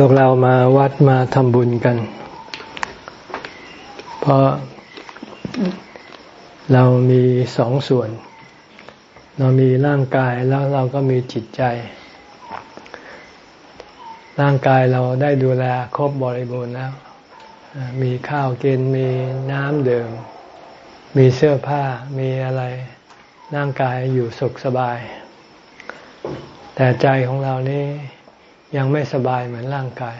พวกเรามาวัดมาทำบุญกัน เพราะเรามีสองส่วน เรามีร่างกายแล้วเราก็มีจิตใจ ร่างกายเราได้ดูแลครบบริบูรณ์แล้ว มีข้าวกินมีน้ำดื่ม มีเสื้อผ้ามีอะไร ร่างกายอยู่สุขสบาย แต่ใจของเรานี่ ยังไม่สบายเหมือนร่างกาย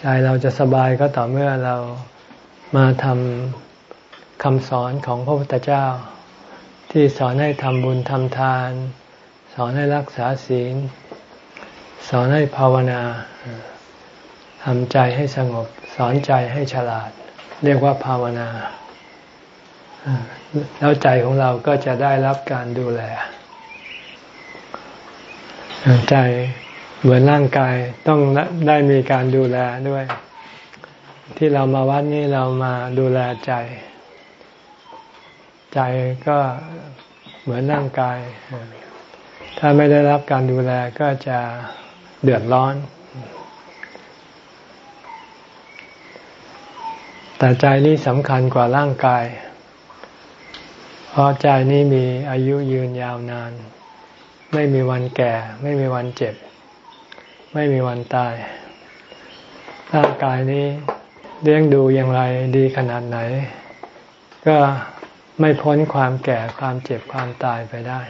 ใจเราจะสบายก็ต่อเมื่อเรามาทำคำสอนของพระพุทธเจ้า ที่สอนให้ทำบุญทำทาน สอนให้รักษาศีล สอนให้ภาวนาทำใจให้สงบ สอนใจให้ฉลาด เรียกว่าภาวนา แล้วใจของเราก็จะได้รับการดูแล ใจ เหมือนร่างกายต้องได้มีการดูแลด้วย ที่เรามาวัดนี้เรามาดูแลใจ ใจก็เหมือนร่างกาย ถ้าไม่ได้รับการดูแลก็จะเดือดร้อน แต่ใจนี้สำคัญกว่าร่างกาย เพราะใจนี้มีอายุยืนยาวนาน ไม่มีวันแก่ ไม่มีวันเจ็บ ไม่มีวันตายร่างกายนี้เลี้ยงดูอย่างไรดีขนาดไหน ก็ไม่พ้นความแก่ความเจ็บความตายไปได้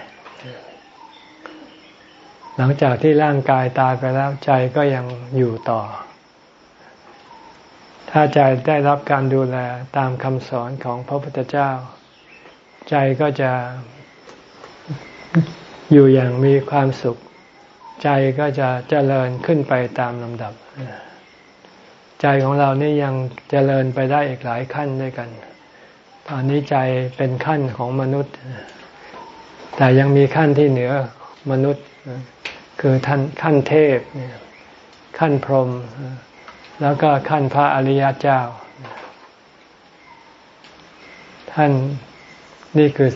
หลังจากที่ร่างกายตายไปแล้วใจก็ยังอยู่ต่อ ถ้าใจได้รับการดูแลตามคำสอนของพระพุทธเจ้า ใจก็จะอยู่อย่างมีความสุข ใจก็จะเจริญขึ้นไปตามลำดับ ใจของเรานี่ยังเจริญไปได้อีกหลายขั้นด้วยกัน ตอนนี้ใจเป็นขั้นของมนุษย์ แต่ยังมีขั้นที่เหนือมนุษย์ คือท่านขั้นเทพ ขั้นพรหมแล้วก็ขั้นพระอริยเจ้า ท่านนี่คือ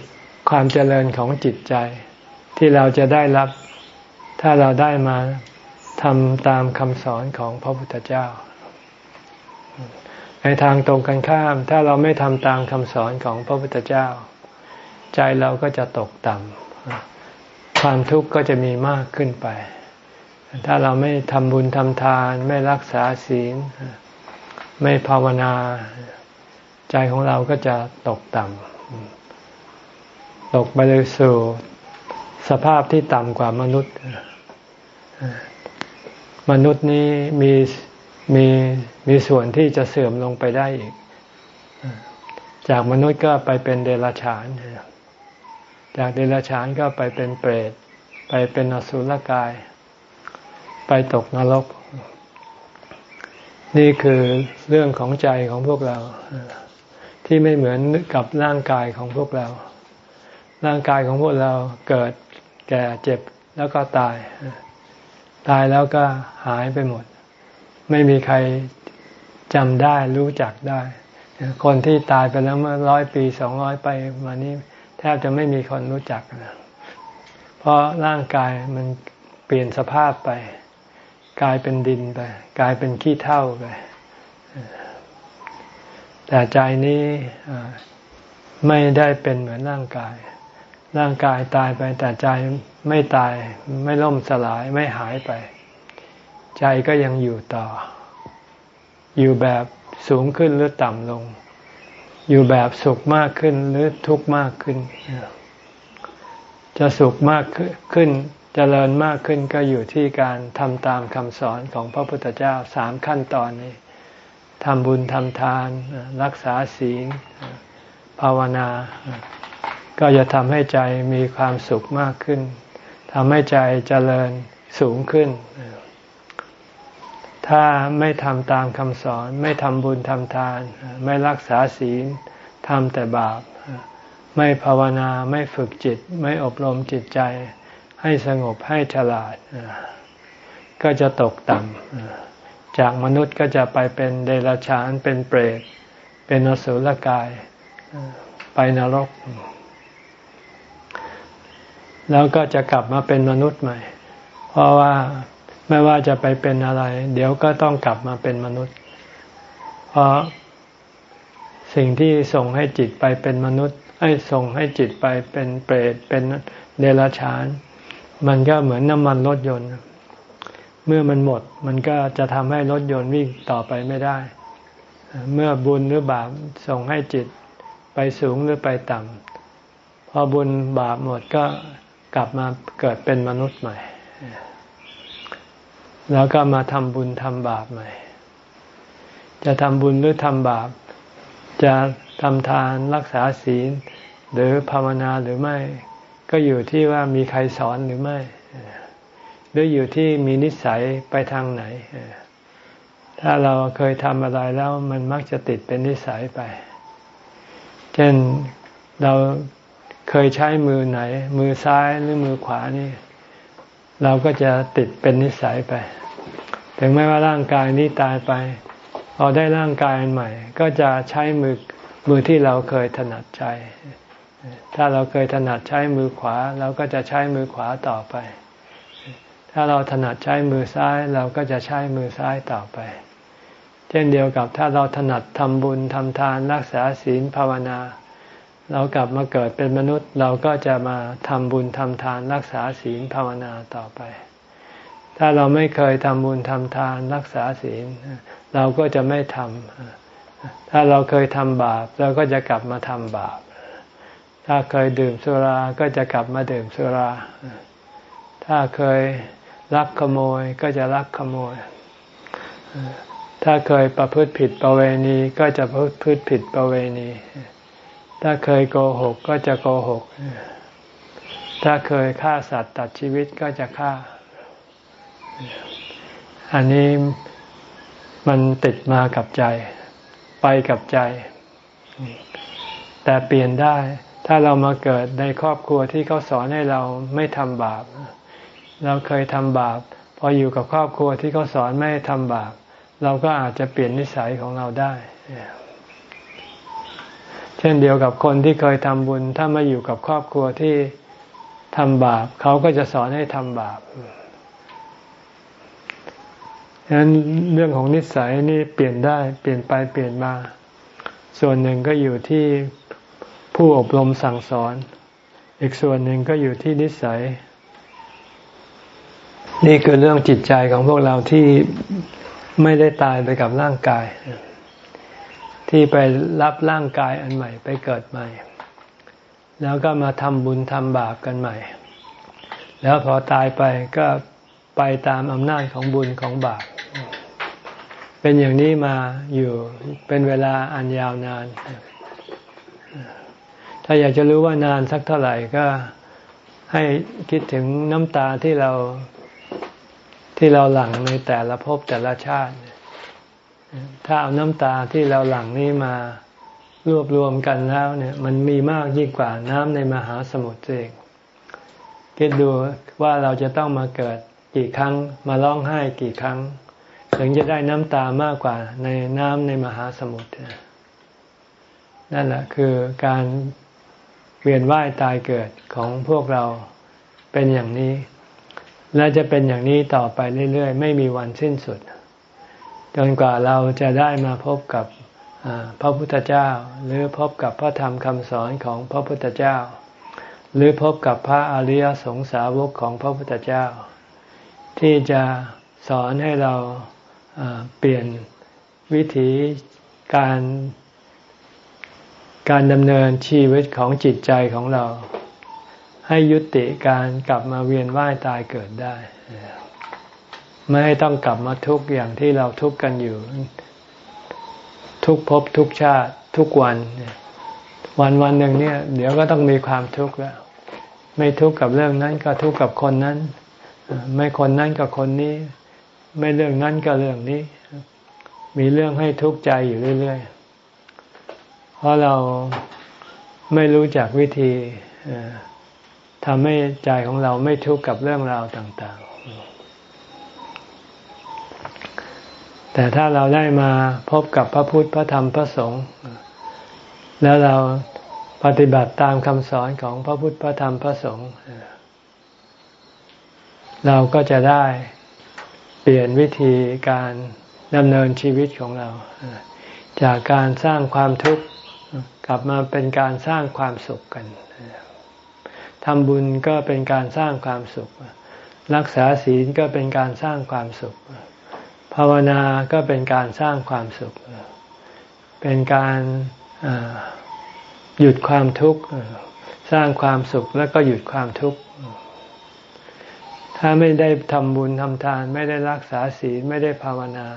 ความเจริญของจิตใจที่เราจะได้รับ ถ้าเราได้มาทำตามคำสอนของพระพุทธเจ้า ในทางตรงกันข้าม ถ้าเราไม่ทำตามคำสอนของพระพุทธเจ้า ใจเราก็จะตกต่ำความทุกข์ก็จะมีมากขึ้นไป ถ้าเราไม่ทำบุญทำทาน ไม่รักษาศีล ไม่ภาวนา ใจของเราก็จะตกต่ำตกไปเลยสู่ สภาพที่ต่ำกว่ามนุษย์ มนุษย์นี้มีมีมีส่วนที่จะเสื่อมลงไปได้อีก จากมนุษย์ก็ไปเป็นเดรัจฉาน จากเดรัจฉานก็ไปเป็นเปรต ไปเป็นอสุรกาย ไปตกนรก นี่คือเรื่องของใจของพวกเรา ที่ไม่เหมือนกับร่างกายของพวกเรา ร่างกายของพวกเราเกิดแก่เจ็บแล้วก็ตาย ตายแล้วก็หายไปหมด ไม่มีใครจำได้รู้จักได้ คนที่ตายไปแล้วเมื่อร้อยปีสองร้อยไปมานี้แทบจะไม่มีคนรู้จักนะเพราะร่างกายมันเปลี่ยนสภาพไป กลายเป็นดินไป กลายเป็นขี้เท่าไปแต่ใจนี้ไม่ได้เป็นเหมือนร่างกาย ร่างกายตายไปแต่ใจไม่ตายไม่ล่มสลายไม่หายไป ใจก็ยังอยู่ต่อ อยู่แบบสูงขึ้นหรือต่ำลง อยู่แบบสุขมากขึ้นหรือทุกข์มากขึ้น จะสุขมากขึ้นจเจริญมากขึ้นก็อยู่ที่การทำตามคำสอนของพระพุทธเจ้าสามขั้นตอนนี้ทำบุญทำทาน รักษาศีล ภาวนา ก็จะทำให้ใจมีความสุขมากขึ้นทำให้ใจเจริญสูงขึ้น ถ้าไม่ทำตามคำสอน ไม่ทำบุญทำทาน ไม่รักษาศีลทำแต่บาป ไม่ภาวนาไม่ฝึกจิต ไม่อบรมจิตใจ ให้สงบให้ฉลาด ก็จะตกต่ำจากมนุษย์ก็จะไปเป็นเดรัจฉานเป็นเปรต เป็นอสุรกาย ไปนรก แล้วก็จะกลับมาเป็นมนุษย์ใหม่ เพราะว่าไม่ว่าจะไปเป็นอะไร เดี๋ยวก็ต้องกลับมาเป็นมนุษย์ เพราะสิ่งที่ส่งให้จิตไปเป็นมนุษย์ให้ส่งให้จิตไปเป็นเปรตเป็นเดรัจฉาน มันก็เหมือนน้ำมันรถยนต์ เมื่อมันหมด มันก็จะทำให้รถยนต์วิ่งต่อไปไม่ได้ เมื่อบุญหรือบาปส่งให้จิตไปสูงหรือไปต่ำพอบุญบาปหมดก็ กลับมาเกิดเป็นมนุษย์ใหม่ แล้วก็มาทำบุญทำบาปใหม่ จะทำบุญหรือทำบาป จะทำทานรักษาศีล หรือภาวนาหรือไม่ ก็อยู่ที่ว่ามีใครสอนหรือไม่ หรืออยู่ที่มีนิสัยไปทางไหน ถ้าเราเคยทำอะไรแล้วมันมักจะติดเป็นนิสัยไป เช่นเรา เคยใช้มือไหน มือซ้ายหรือมือขวานี่ เราก็จะติดเป็นนิสัยไป ถึงแม้ว่าร่างกายนี้ตายไป พอได้ร่างกายใหม่ ก็จะใช้มือมือที่เราเคยถนัดใช้ถ้าเราเคยถนัดใช้มือขวา เราก็จะใช้มือขวาต่อไป ถ้าเราถนัดใช้มือซ้าย เราก็จะใช้มือซ้ายต่อไป เช่นเดียวกับถ้าเราถนัดทำบุญทำทานรักษาศีลภาวนา เรากลับมาเกิดเป็นมนุษย์เราก็จะมาทำบุญทำทานรักษาศีลภาวนาต่อไป ถ้าเราไม่เคยทำบุญทำทานรักษาศีล เราก็จะไม่ทำถ้าเราเคยทำบาปเราก็จะกลับมาทำบาป ถ้าเคยดื่มสุราก็จะกลับมาดื่มสุรา ถ้าเคยลักขโมยก็จะลักขโมย ถ้าเคยประพฤติผิดประเวณีก็จะประพฤติผิดประเวณี ถ้าเคยโกหกก็จะโกหก ถ้าเคยฆ่าสัตว์ตัดชีวิตก็จะฆ่า อันนี้มันติดมากับใจ ไปกับใจ แต่เปลี่ยนได้ ถ้าเรามาเกิดในครอบครัวที่เขาสอนให้เราไม่ทำบาป เราเคยทำบาป พออยู่กับครอบครัวที่เขาสอนไม่ทำบาป เราก็อาจจะเปลี่ยนนิสัยของเราได้ ช่นเดียวกับคนที่เคยทำบุญ ถ้ามาอยู่กับครอบครัวที่ทำบาป เขาก็จะสอนให้ทำบาปฉะนั้นเรื่องของนิสัยนี่เปลี่ยนได้เปลี่ยนไปเปลี่ยนมา ส่วนหนึ่งก็อยู่ที่ผู้อบรมสั่งสอน อีกส่วนหนึ่งก็อยู่ที่นิสัย นี่คือเรื่องจิตใจของพวกเราที่ไม่ได้ตายไปกับร่างกาย ที่ไปรับร่างกายอันใหม่ไปเกิดใหม่ แล้วก็มาทำบุญทำบาปกันใหม่ แล้วพอตายไปก็ไปตามอำนาจของบุญของบาป เป็นอย่างนี้มาอยู่เป็นเวลาอันยาวนาน ถ้าอยากจะรู้ว่านานสักเท่าไหร่ก็ให้คิดถึงน้ำตาที่เราที่เราหลั่งในแต่ละภพแต่ละชาติ ถ้าเอาน้ำตาที่เราหลั่งนี้มารวบรวมกันแล้วเนี่ยมันมีมากยิ่งกว่าน้ำในมหาสมุทรเองคิดดูว่าเราจะต้องมาเกิดกี่ครั้งมาร้องไห้กี่ครั้ง ถึงจะได้น้ำตามากกว่าในน้ำในมหาสมุทรนั่นแหละคือการเวียนว่ายตายเกิดของพวกเราเป็นอย่างนี้ และจะเป็นอย่างนี้ต่อไปเรื่อยๆ ไม่มีวันสิ้นสุด จนกว่าเราจะได้มาพบกับพระพุทธเจ้า หรือพบกับพระธรรมคำสอนของพระพุทธเจ้า หรือพบกับพระอริยสงสาวกของพระพุทธเจ้า ที่จะสอนให้เราเปลี่ยนวิธีการการดำเนินชีวิตของจิตใจของเรา ให้ยุติการกลับมาเวียนว่ายตายเกิดได้ ไม่ให้ต้องกลับมาทุกข์อย่างที่เราทุกข์กันอยู่ ทุกภพทุกชาติทุกวัน วันวันหนึ่งเนี่ย เดี๋ยวก็ต้องมีความทุกข์แล้ว ไม่ทุกข์กับเรื่องนั้นก็ทุกข์กับคนนั้น ไม่คนนั้นกับคนนี้ ไม่เรื่องนั้นกับเรื่องนี้ มีเรื่องให้ทุกข์ใจอยู่เรื่อยๆเพราะเราไม่รู้จักวิธีทำให้ใจของเราไม่ทุกข์กับเรื่องราวต่าง ๆ แต่ถ้าเราได้มาพบกับพระพุทธพระธรรมพระสงฆ์แล้วเราปฏิบัติตามคำสอนของพระพุทธพระธรรมพระสงฆ์เราก็จะได้เปลี่ยนวิธีการดำเนินชีวิตของเรา จากการสร้างความทุกข์กลับมาเป็นการสร้างความสุขกันทำบุญก็เป็นการสร้างความสุข รักษาศีลก็เป็นการสร้างความสุข ภาวนาก็เป็นการสร้างความสุข เป็นการหยุดความทุกข์ สร้างความสุขแล้วก็หยุดความทุกข์ ถ้าไม่ได้ทำบุญทำทาน ไม่ได้รักษาศีลไม่ได้ภาวนา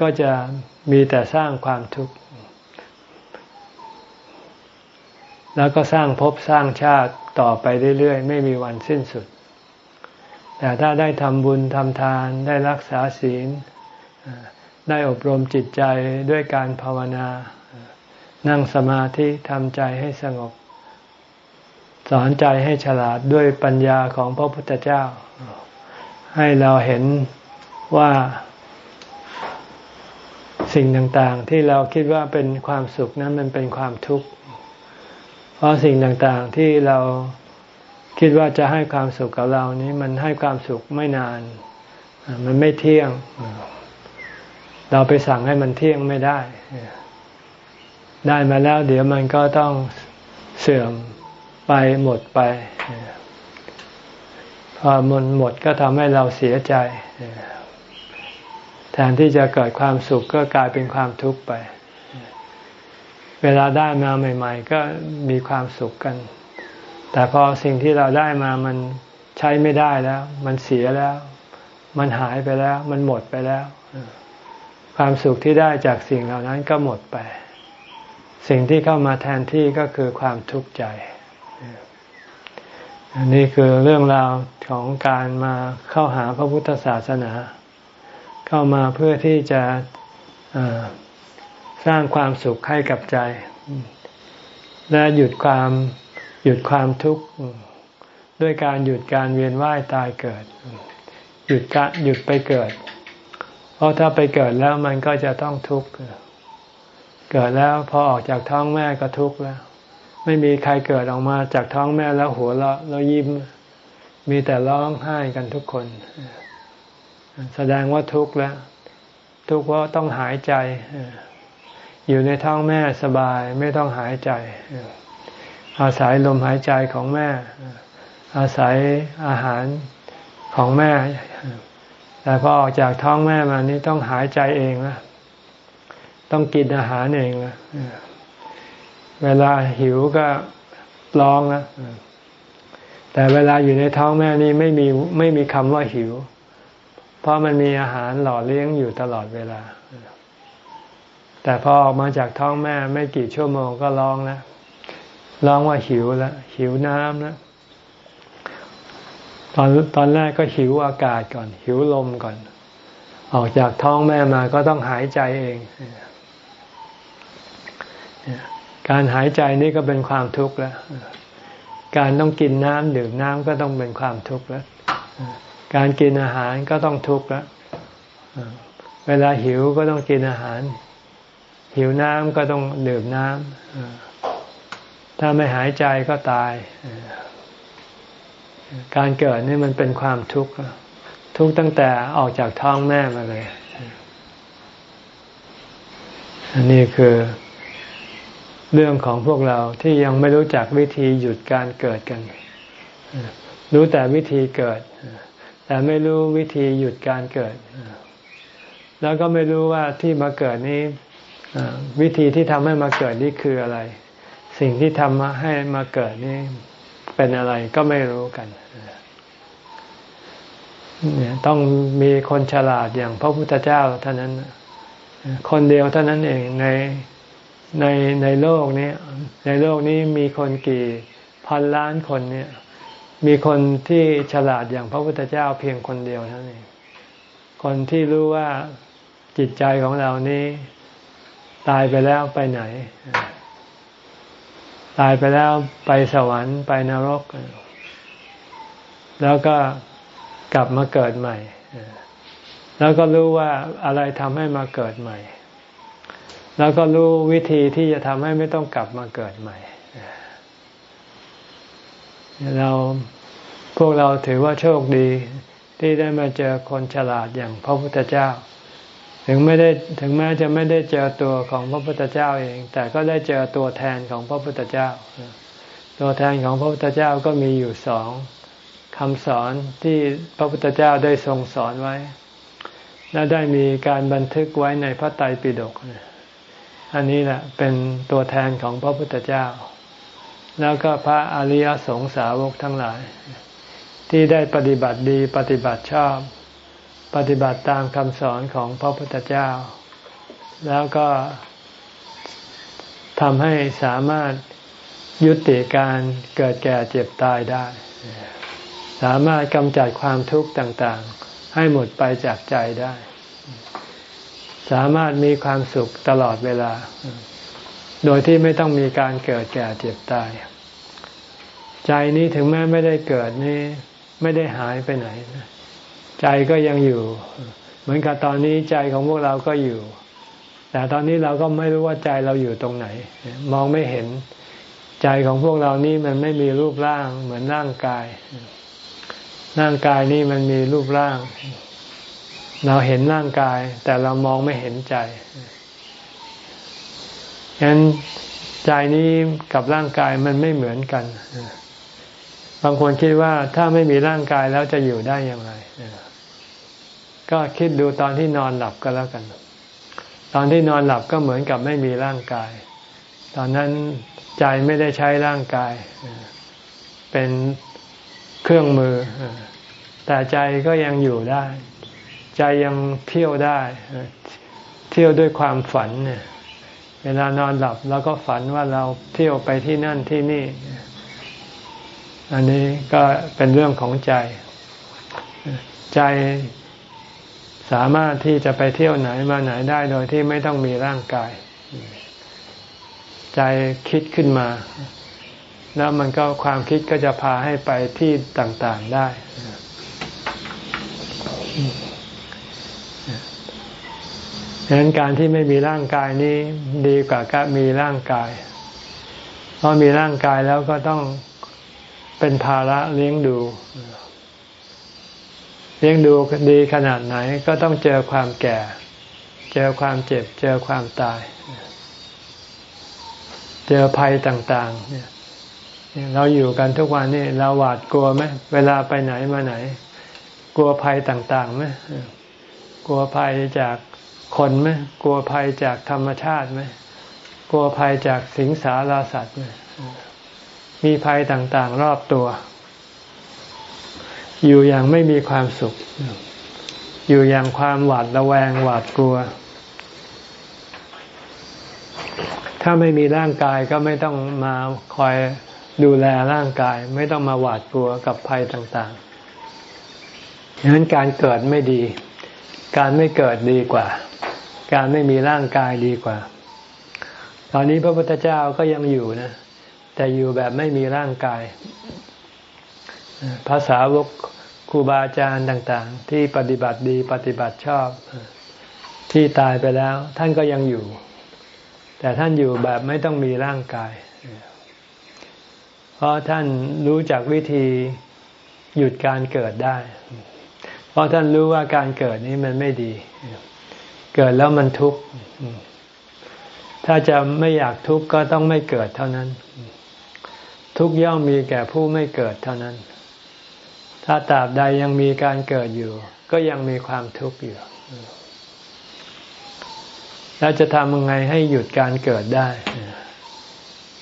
ก็จะมีแต่สร้างความทุกข์ แล้วก็สร้างภพสร้างชาติต่อไปเรื่อยๆ ไม่มีวันสิ้นสุด แต่ถ้าได้ทำบุญทำทานได้รักษาศีล ได้อบรมจิตใจด้วยการภาวนา นั่งสมาธิทำใจให้สงบ สอนใจให้ฉลาดด้วยปัญญาของพระพุทธเจ้า ให้เราเห็นว่าสิ่งต่างๆ ที่เราคิดว่าเป็นความสุขนั้นมันเป็นความทุกข์ เพราะสิ่งต่างๆที่เรา คิดว่าจะให้ความสุขกับเรานี้มันให้ความสุขไม่นาน มันไม่เที่ยง เราไปสั่งให้มันเที่ยงไม่ได้ ได้มาแล้ว เดี๋ยวมันก็ต้องเสื่อมไปหมดไป พอมันหมดก็ทำให้เราเสียใจ แทนที่จะเกิดความสุขก็กลายเป็นความทุกข์ไป เวลาได้มาใหม่ ๆ ก็มีความสุขกัน แต่พอสิ่งที่เราได้มามันใช้ไม่ได้แล้ว มันเสียแล้ว มันหายไปแล้ว มันหมดไปแล้ว ความสุขที่ได้จากสิ่งเหล่านั้นก็หมดไป สิ่งที่เข้ามาแทนที่ก็คือความทุกข์ใจอันนี้คือเรื่องราวของการมาเข้าหาพระพุทธศาสนา เข้ามาเพื่อที่จะสร้างความสุขให้กับใจ และหยุดความ หยุดความทุกข์ด้วยการหยุดการเวียนว่ายตายเกิด หยุดการหยุดไปเกิด เพราะถ้าไปเกิดแล้วมันก็จะต้องทุกข์เกิดแล้วพอออกจากท้องแม่ก็ทุกข์แล้ว ไม่มีใครเกิดออกมาจากท้องแม่แล้วหัวเราะแล้วยิ้ม มีแต่ร้องไห้กันทุกคน แสดงว่าทุกข์แล้ว ทุกข์เพราะต้องหายใจ อยู่ในท้องแม่สบายไม่ต้องหายใจ อาศัยลมหายใจของแม่ อาศัยอาหารของแม่ แต่พอออกจากท้องแม่มานี่ต้องหายใจเองละต้องกินอาหารเองละเวลาหิวก็ร้องนะแต่เวลาอยู่ในท้องแม่นี่ไม่มีไม่มีคำว่าหิว เพราะมันมีอาหารหล่อเลี้ยงอยู่ตลอดเวลา แต่พอออกมาจากท้องแม่ไม่กี่ชั่วโมงก็ร้องแล้ว ร้องว่าหิวแล้วหิวน้ำแล้วตอนตอนแรกก็หิวอากาศก่อน หิวลมก่อน ออกจากท้องแม่มาก็ต้องหายใจเอง การหายใจนี่ก็เป็นความทุกข์แล้ว การต้องกินน้ำดื่มน้ำก็ต้องเป็นความทุกข์แล้ว การกินอาหารก็ต้องทุกข์แล้วเวลาหิวก็ต้องกินอาหาร หิวน้ำก็ต้องดื่มน้ำ ถ้าไม่หายใจก็ตาย การเกิดนี่มันเป็นความทุกข์ ทุกข์ตั้งแต่ออกจากท้องแม่มาเลย อันนี้คือเรื่องของพวกเราที่ยังไม่รู้จักวิธีหยุดการเกิดกัน รู้แต่วิธีเกิด แต่ไม่รู้วิธีหยุดการเกิด แล้วก็ไม่รู้ว่าที่มาเกิดนี้วิธีที่ทำให้มาเกิดนี่คืออะไร สิ่งที่ทำมาให้มาเกิดนี่เป็นอะไรก็ไม่รู้กันเนี่ยต้องมีคนฉลาดอย่างพระพุทธเจ้าเท่านั้น คนเดียวเท่านั้นเองในในในโลกนี้ในโลกนี้มีคนกี่พันล้านคนเนี่ย มีคนที่ฉลาดอย่างพระพุทธเจ้าเพียงคนเดียวเท่านั้นเองคนที่รู้ว่าจิตใจของเรานี้ ตายไปแล้วไปไหน ตายไปแล้วไปสวรรค์ไปนรก แล้วก็กลับมาเกิดใหม่ แล้วก็รู้ว่าอะไรทำให้มาเกิดใหม่ แล้วก็รู้วิธีที่จะทำให้ไม่ต้องกลับมาเกิดใหม่ เราพวกเราถือว่าโชคดีที่ได้มาเจอคนฉลาดอย่างพระพุทธเจ้า ถึงไม่ได้ถึงแม้จะไม่ได้เจอตัวของพระพุทธเจ้าเอง แต่ก็ได้เจอตัวแทนของพระพุทธเจ้า ตัวแทนของพระพุทธเจ้าก็มีอยู่สองคำสอนที่พระพุทธเจ้าได้ทรงสอนไว้ และได้มีการบันทึกไว้ในพระไตรปิฎกอันนี้แหละเป็นตัวแทนของพระพุทธเจ้า แล้วก็พระอริยสงสาวกทั้งหลาย ที่ได้ปฏิบัติดีปฏิบัติชอบ ปฏิบัติตามคำสอนของพระพุทธเจ้า แล้วก็ทำให้สามารถยุติการเกิดแก่เจ็บตายได้ สามารถกำจัดความทุกข์ต่างๆ ให้หมดไปจากใจได้ สามารถมีความสุขตลอดเวลา โดยที่ไม่ต้องมีการเกิดแก่เจ็บตาย ใจนี้ถึงแม้ไม่ได้เกิดนี่ไม่ได้หายไปไหน ใจก็ยังอยู่ เหมือนกับตอนนี้ใจของพวกเราก็อยู่ แต่ตอนนี้เราก็ไม่รู้ว่าใจเราอยู่ตรงไหน มองไม่เห็น ใจของพวกเรานี่มันไม่มีรูปร่าง เหมือนร่างกาย ร่างกายนี่มันมีรูปร่าง เราเห็นร่างกาย แต่เรามองไม่เห็นใจฉะนั้นใจนี้กับร่างกายมันไม่เหมือนกัน บางคนคิดว่าถ้าไม่มีร่างกายแล้วจะอยู่ได้อย่างไร ก็คิดดูตอนที่นอนหลับก็แล้วกัน ตอนที่นอนหลับก็เหมือนกับไม่มีร่างกาย ตอนนั้นใจไม่ได้ใช้ร่างกาย เป็นเครื่องมือ แต่ใจก็ยังอยู่ได้ ใจยังเที่ยวได้ เที่ยวด้วยความฝันเนี่ยเวลานอนหลับแล้วก็ฝันว่าเราเที่ยวไปที่นั่นที่นี่ อันนี้ก็เป็นเรื่องของใจ ใจ สามารถที่จะไปเที่ยวไหนมาไหนได้โดยที่ไม่ต้องมีร่างกาย ใจคิดขึ้นมา แล้วมันก็ความคิดก็จะพาให้ไปที่ต่างๆได้ ดังนั้นการที่ไม่มีร่างกายนี้ดีกว่าการมีร่างกาย เพราะมีร่างกายแล้วก็ต้องเป็นภาระเลี้ยงดูเลี้ยงดูดีขนาดไหนก็ต้องเจอความแก่ เจอความเจ็บ เจอความตาย เจอภัยต่างๆ เนี่ยเราอยู่กันทุกวันนี่เราหวาดกลัวไหมเวลาไปไหนมาไหน กลัวภัยต่างๆไหมกลัวภัยจากคนไหมกลัวภัยจากธรรมชาติไหมกลัวภัยจากสิงสาราสัตว์ไหมมีภัยต่างๆ รอบตัว อยู่อย่างไม่มีความสุข อยู่อย่างความหวาดระแวงหวาดกลัว ถ้าไม่มีร่างกายก็ไม่ต้องมาคอยดูแลร่างกาย ไม่ต้องมาหวาดกลัวกับภัยต่างๆดังนั้นการเกิดไม่ดี การไม่เกิดดีกว่า การไม่มีร่างกายดีกว่า ตอนนี้พระพุทธเจ้าก็ยังอยู่นะ แต่อยู่แบบไม่มีร่างกาย ภาษาวกครูบาอาจารย์ต่าง ๆ ที่ปฏิบัติดีปฏิบัติชอบที่ตายไปแล้ว ท่านก็ยังอยู่ แต่ท่านอยู่แบบไม่ต้องมีร่างกาย เพราะท่านรู้จักวิธีหยุดการเกิดได้ เพราะท่านรู้ว่าการเกิดนี้มันไม่ดี เกิดแล้วมันทุกข์ถ้าจะไม่อยากทุกข์ก็ต้องไม่เกิดเท่านั้น ทุกย่อมมีแก่ผู้ไม่เกิดเท่านั้น ถ้าตราบใดยังมีการเกิดอยู่ ก็ยังมีความทุกข์อยู่ แล้วจะทำยังไงให้หยุดการเกิดได้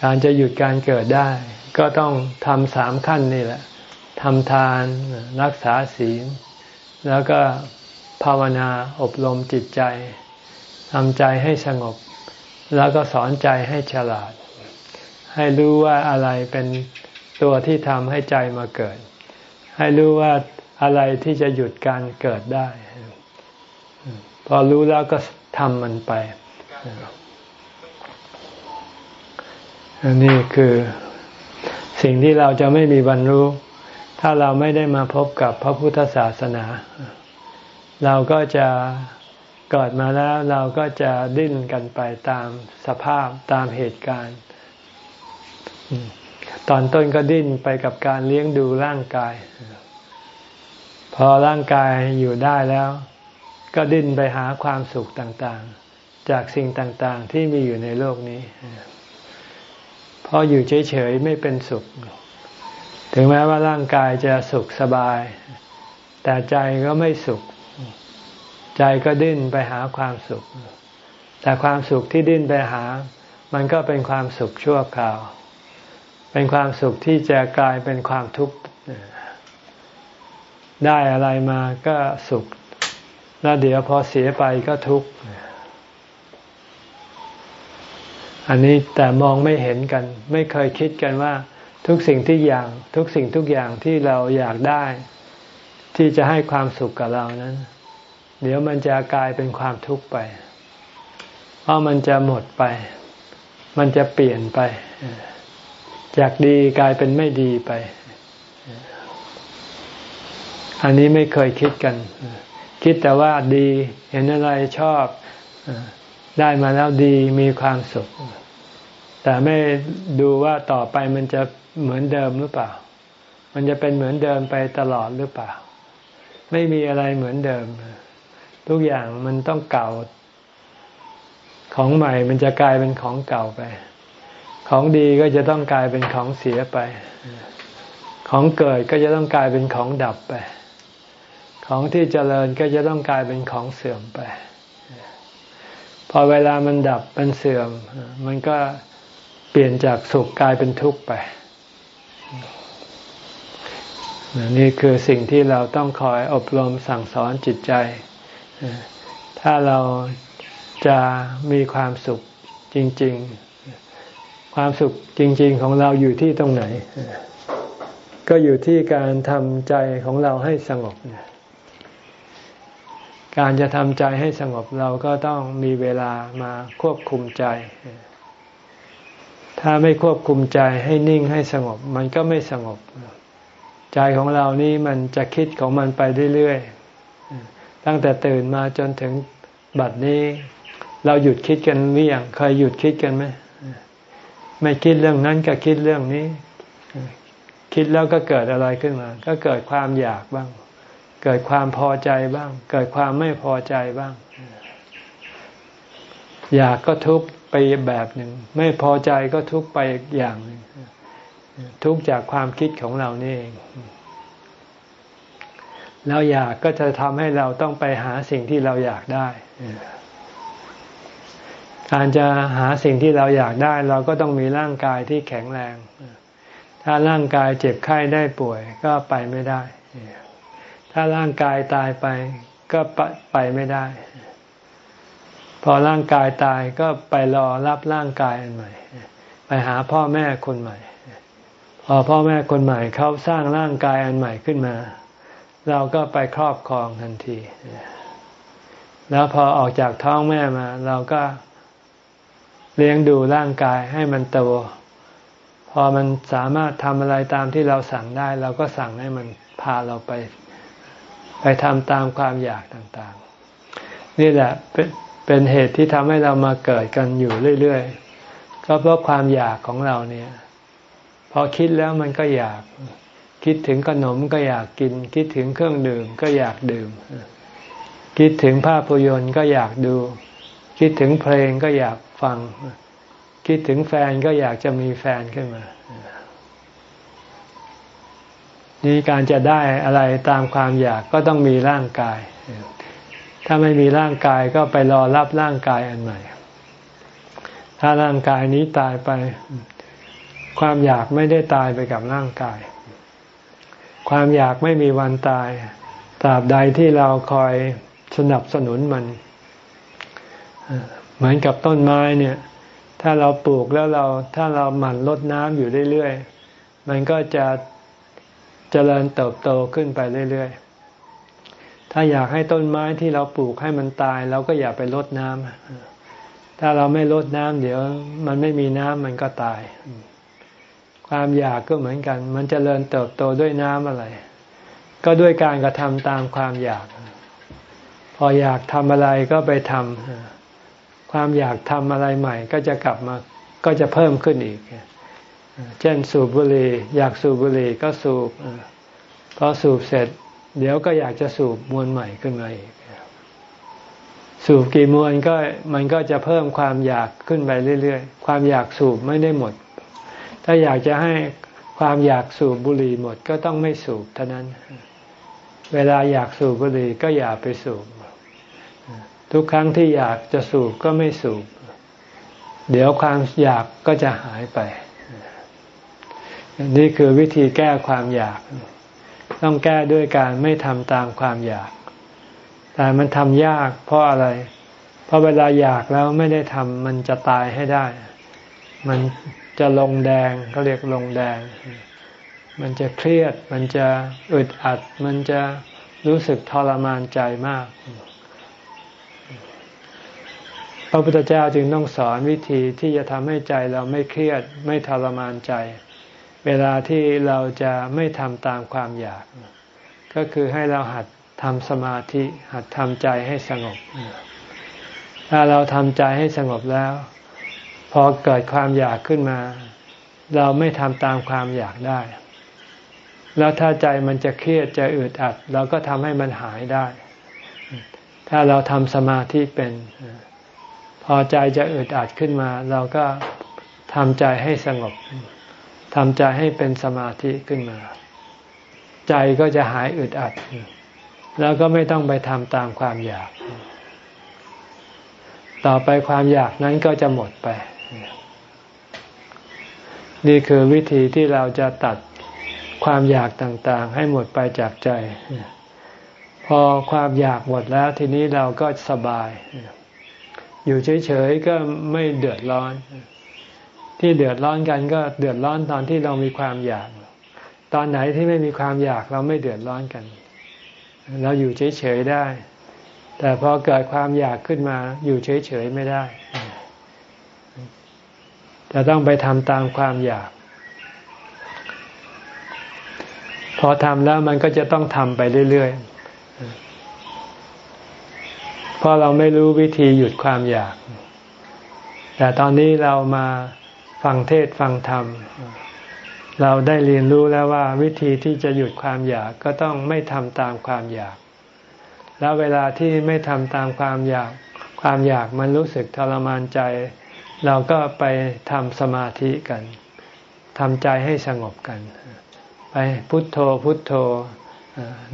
การจะหยุดการเกิดได้ ก็ต้องทำสามขั้นนี่แหละทำทานรักษาศีล แล้วก็ภาวนาอบรมจิตใจทำใจให้สงบ แล้วก็สอนใจให้ฉลาด ให้รู้ว่าอะไรเป็นตัวที่ทำให้ใจมาเกิด ให้รู้ว่าอะไรที่จะหยุดการเกิดได้ พอรู้แล้วก็ทำมันไปอันนี้คือสิ่งที่เราจะไม่มีบรรลุถ้าเราไม่ได้มาพบกับพระพุทธศาสนา เราก็จะเกิดมาแล้วเราก็จะดิ้นกันไปตามสภาพตามเหตุการณ์ ตอนต้นก็ดิ้นไปกับการเลี้ยงดูร่างกาย พอร่างกายอยู่ได้แล้ว ก็ดิ้นไปหาความสุขต่างๆ จากสิ่งต่างๆที่มีอยู่ในโลกนี้เพราะอยู่เฉยๆไม่เป็นสุข ถึงแม้ว่าร่างกายจะสุขสบาย แต่ใจก็ไม่สุข ใจก็ดิ้นไปหาความสุข แต่ความสุขที่ดิ้นไปหา มันก็เป็นความสุขชั่วคราว เป็นความสุขที่จะกลายเป็นความทุกข์ได้อะไรมาก็สุข แล้วเดี๋ยวพอเสียไปก็ทุกข์อันนี้แต่มองไม่เห็นกัน ไม่เคยคิดกันว่า ทุกสิ่งที่อย่าง ทุกสิ่งทุกอย่างที่เราอยากได้ ที่จะให้ความสุขกับเรานั้น เดี๋ยวมันจะกลายเป็นความทุกข์ไป เพราะมันจะหมดไป มันจะเปลี่ยนไป จากดีกลายเป็นไม่ดีไป อันนี้ไม่เคยคิดกัน คิดแต่ว่าดีเห็นอะไรชอบได้มาแล้วดีมีความสุข แต่ไม่ดูว่าต่อไปมันจะเหมือนเดิมหรือเปล่า มันจะเป็นเหมือนเดิมไปตลอดหรือเปล่า ไม่มีอะไรเหมือนเดิม ทุกอย่างมันต้องเก่า ของใหม่มันจะกลายเป็นของเก่าไป ของดีก็จะต้องกลายเป็นของเสียไป ของเกิดก็จะต้องกลายเป็นของดับไป ของที่เจริญก็จะต้องกลายเป็นของเสื่อมไป พอเวลามันดับมันเสื่อม มันก็เปลี่ยนจากสุขกลายเป็นทุกข์ไป นี่คือสิ่งที่เราต้องคอยอบรมสั่งสอนจิตใจ ถ้าเราจะมีความสุขจริง ๆ ความสุขจริง ๆ ของเราอยู่ที่ตรงไหน ก็อยู่ที่การทำใจของเราให้สงบ การจะทำใจให้สงบเราก็ต้องมีเวลามาควบคุมใจ ถ้าไม่ควบคุมใจให้นิ่งให้สงบ มันก็ไม่สงบ ใจของเรานี่มันจะคิดของมันไปเรื่อยๆ ตั้งแต่ตื่นมาจนถึงบัดนี้ เราหยุดคิดกันหรือยังเคยหยุดคิดกันไหม ไม่คิดเรื่องนั้นก็คิดเรื่องนี้ คิดแล้วก็เกิดอะไรขึ้นมา ก็เกิดความอยากบ้าง เกิดความพอใจบ้าง เกิดความไม่พอใจบ้าง อยากก็ทุกข์ไปแบบหนึ่ง ไม่พอใจก็ทุกข์ไปอีกอย่างหนึ่งทุกข์จากความคิดของเรานี่เองแล้วอยากก็จะทำให้เราต้องไปหาสิ่งที่เราอยากได้ การจะหาสิ่งที่เราอยากได้ เราก็ต้องมีร่างกายที่แข็งแรง ถ้าร่างกายเจ็บไข้ได้ป่วยก็ไปไม่ได้ ถ้าร่างกายตายไปก็ไปไม่ได้ พอร่างกายตายก็ไปรอรับร่างกายอันใหม่ ไปหาพ่อแม่คนใหม่ พอพ่อแม่คนใหม่เขาสร้างร่างกายอันใหม่ขึ้นมา เราก็ไปครอบครองทันที แล้วพอออกจากท้องแม่มา เราก็ เลี้ยงดูร่างกายให้มันโตพอมันสามารถทำอะไรตามที่เราสั่งได้เราก็สั่งให้มันพาเราไป ไปทำตามความอยากต่างๆ นี่แหละเป็นเป็นเหตุที่ทำให้เรามาเกิดกันอยู่เรื่อยๆ ก็เพราะความอยากของเราเนี่ย พอคิดแล้วมันก็อยาก คิดถึงขนมก็อยากกิน คิดถึงเครื่องดื่มก็อยากดื่ม คิดถึงภาพยนตร์ก็อยากดู คิดถึงเพลงก็อยาก ฟัง คิดถึงแฟนก็อยากจะมีแฟนขึ้นมา นี่การจะได้อะไรตามความอยากก็ต้องมีร่างกาย ถ้าไม่มีร่างกายก็ไปรอรับร่างกายอันใหม่ ถ้าร่างกายนี้ตายไป ความอยากไม่ได้ตายไปกับร่างกาย ความอยากไม่มีวันตายตราบใดที่เราคอยสนับสนุนมัน เหมือนกับต้นไม้เนี่ย ถ้าเราปลูกแล้วเราถ้าเราหมั่นรดน้ำอยู่เรื่อยๆ มันก็จะเจริญเติบโตขึ้นไปเรื่อยๆ ถ้าอยากให้ต้นไม้ที่เราปลูกให้มันตาย เราก็อย่าไปรดน้ำถ้าเราไม่รดน้ำเดี๋ยว มันไม่มีน้ำมันก็ตาย ความอยากก็เหมือนกัน มันจเจริญเติบโตด้วยน้ำอะไร ก็ด้วยการกระทำตามความอยาก พออยากทำอะไรก็ไปทำ ความอยากทำอะไรใหม่ ก็จะกลับมาก็จะเพิ่มขึ้นอีก เช่นสูบบุหรี่อยากสูบบุหรี่ก็สูบพอสูบเสร็จ เดี๋ยวก็อยากจะสูบมวลใหม่ขึ้นมาอีก สูบกี่มวลก็มันก็จะเพิ่มความอยากขึ้นไปเรื่อยๆ ความอยากสูบไม่ได้หมด ถ้าอยากจะให้ความอยากสูบบุหรี่หมดก็ต้องไม่สูบเท่านั้น เวลาอยากสูบบุหรี่ก็อย่าไปสูบ ทุกครั้งที่อยากจะสูบก็ไม่สูบ เดี๋ยวความอยากก็จะหายไป นี่คือวิธีแก้ความอยาก ต้องแก้ด้วยการไม่ทำตามความอยาก แต่มันทำยากเพราะอะไร เพราะเวลาอยากแล้วไม่ได้ทำมันจะตายให้ได้ มันจะลงแดงเขาเรียกลงแดง มันจะเครียด มันจะอึดอัด มันจะรู้สึกทรมานใจมาก ระพุทธเจ้าจึงต้องสอนวิธีที่จะทำให้ใจเราไม่เครียดไม่ทรมานใจ เวลาที่เราจะไม่ทำตามความอยาก ก็คือให้เราหัดทำสมาธิ หัดทำใจให้สงบ ถ้าเราทำใจให้สงบแล้ว พอเกิดความอยากขึ้นมา เราไม่ทำตามความอยากได้ แล้วถ้าใจมันจะเครียดจะอึดอัด เราก็ทำให้มันหายได้ ถ้าเราทำสมาธิเป็น พอใจจะอึดอัดขึ้นมา เราก็ทำใจให้สงบทำใจให้เป็นสมาธิขึ้นมา ใจก็จะหายอึดอัด แล้วก็ไม่ต้องไปทำตามความอยาก ต่อไปความอยากนั้นก็จะหมดไป นี่คือวิธีที่เราจะตัดความอยากต่างๆ ให้หมดไปจากใจ พอความอยากหมดแล้วทีนี้เราก็สบาย อยู่เฉยๆก็ไม่เดือดร้อน ที่เดือดร้อนกันก็เดือดร้อนตอนที่เรามีความอยาก ตอนไหนที่ไม่มีความอยากเราไม่เดือดร้อนกัน เราอยู่เฉยๆได้ แต่พอเกิดความอยากขึ้นมาอยู่เฉยๆไม่ได้จะต้องไปทำตามความอยาก พอทำแล้วมันก็จะต้องทำไปเรื่อยๆ ราะเราไม่รู้วิธีหยุดความอยาก แต่ตอนนี้เรามาฟังเทศฟังธรรม เราได้เรียนรู้แล้วว่าวิธีที่จะหยุดความอยากก็ต้องไม่ทำตามความอยาก แล้วเวลาที่ไม่ทำตามความอยาก ความอยากมันรู้สึกทรมานใจ เราก็ไปทำสมาธิกันทำใจให้สงบกัน ไปพุทโธพุทโธ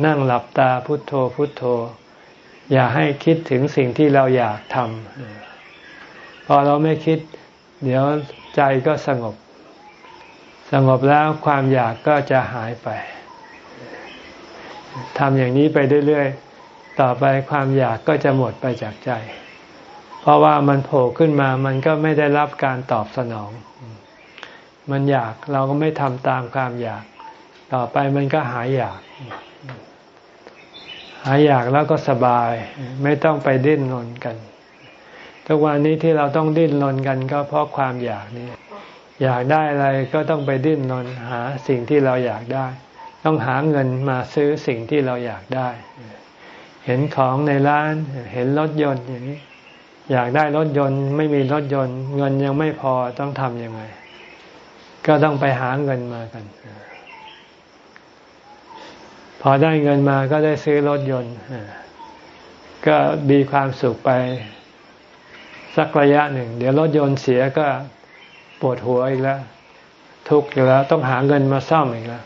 นั่งหลับตาพุทโธพุทโธ อย่าให้คิดถึงสิ่งที่เราอยากทำพอเราไม่คิด เดี๋ยวใจก็สงบ สงบแล้วความอยากก็จะหายไปทำอย่างนี้ไปเรื่อยๆ ต่อไปความอยากก็จะหมดไปจากใจ เพราะว่ามันโผล่ขึ้นมามันก็ไม่ได้รับการตอบสนอง มันอยากเราก็ไม่ทำตามความอยาก ต่อไปมันก็หายอยาก หายอยากแล้วก็สบาย ไม่ต้องไปดิ้นรนกัน ทุกวันนี้ที่เราต้องดิ้นรนกันก็เพราะความอยากนี่อยากได้อะไรก็ต้องไปดิ้นรนหาสิ่งที่เราอยากได้ ต้องหาเงินมาซื้อสิ่งที่เราอยากได้ เห็นของในร้านเห็นรถยนต์อย่างนี้ อยากได้รถยนต์ไม่มีรถยนต์ เงินยังไม่พอต้องทำยังไง ก็ต้องไปหาเงินมากัน พอได้เงินมาก็ได้ซื้อรถยนต์ก็มีความสุขไป สักระยะหนึ่ง เดี๋ยวรถยนต์เสียก็ปวดหัวอีกแล้ว ทุกข์อีกแล้วต้องหาเงินมาซ่อมอีกแล้ว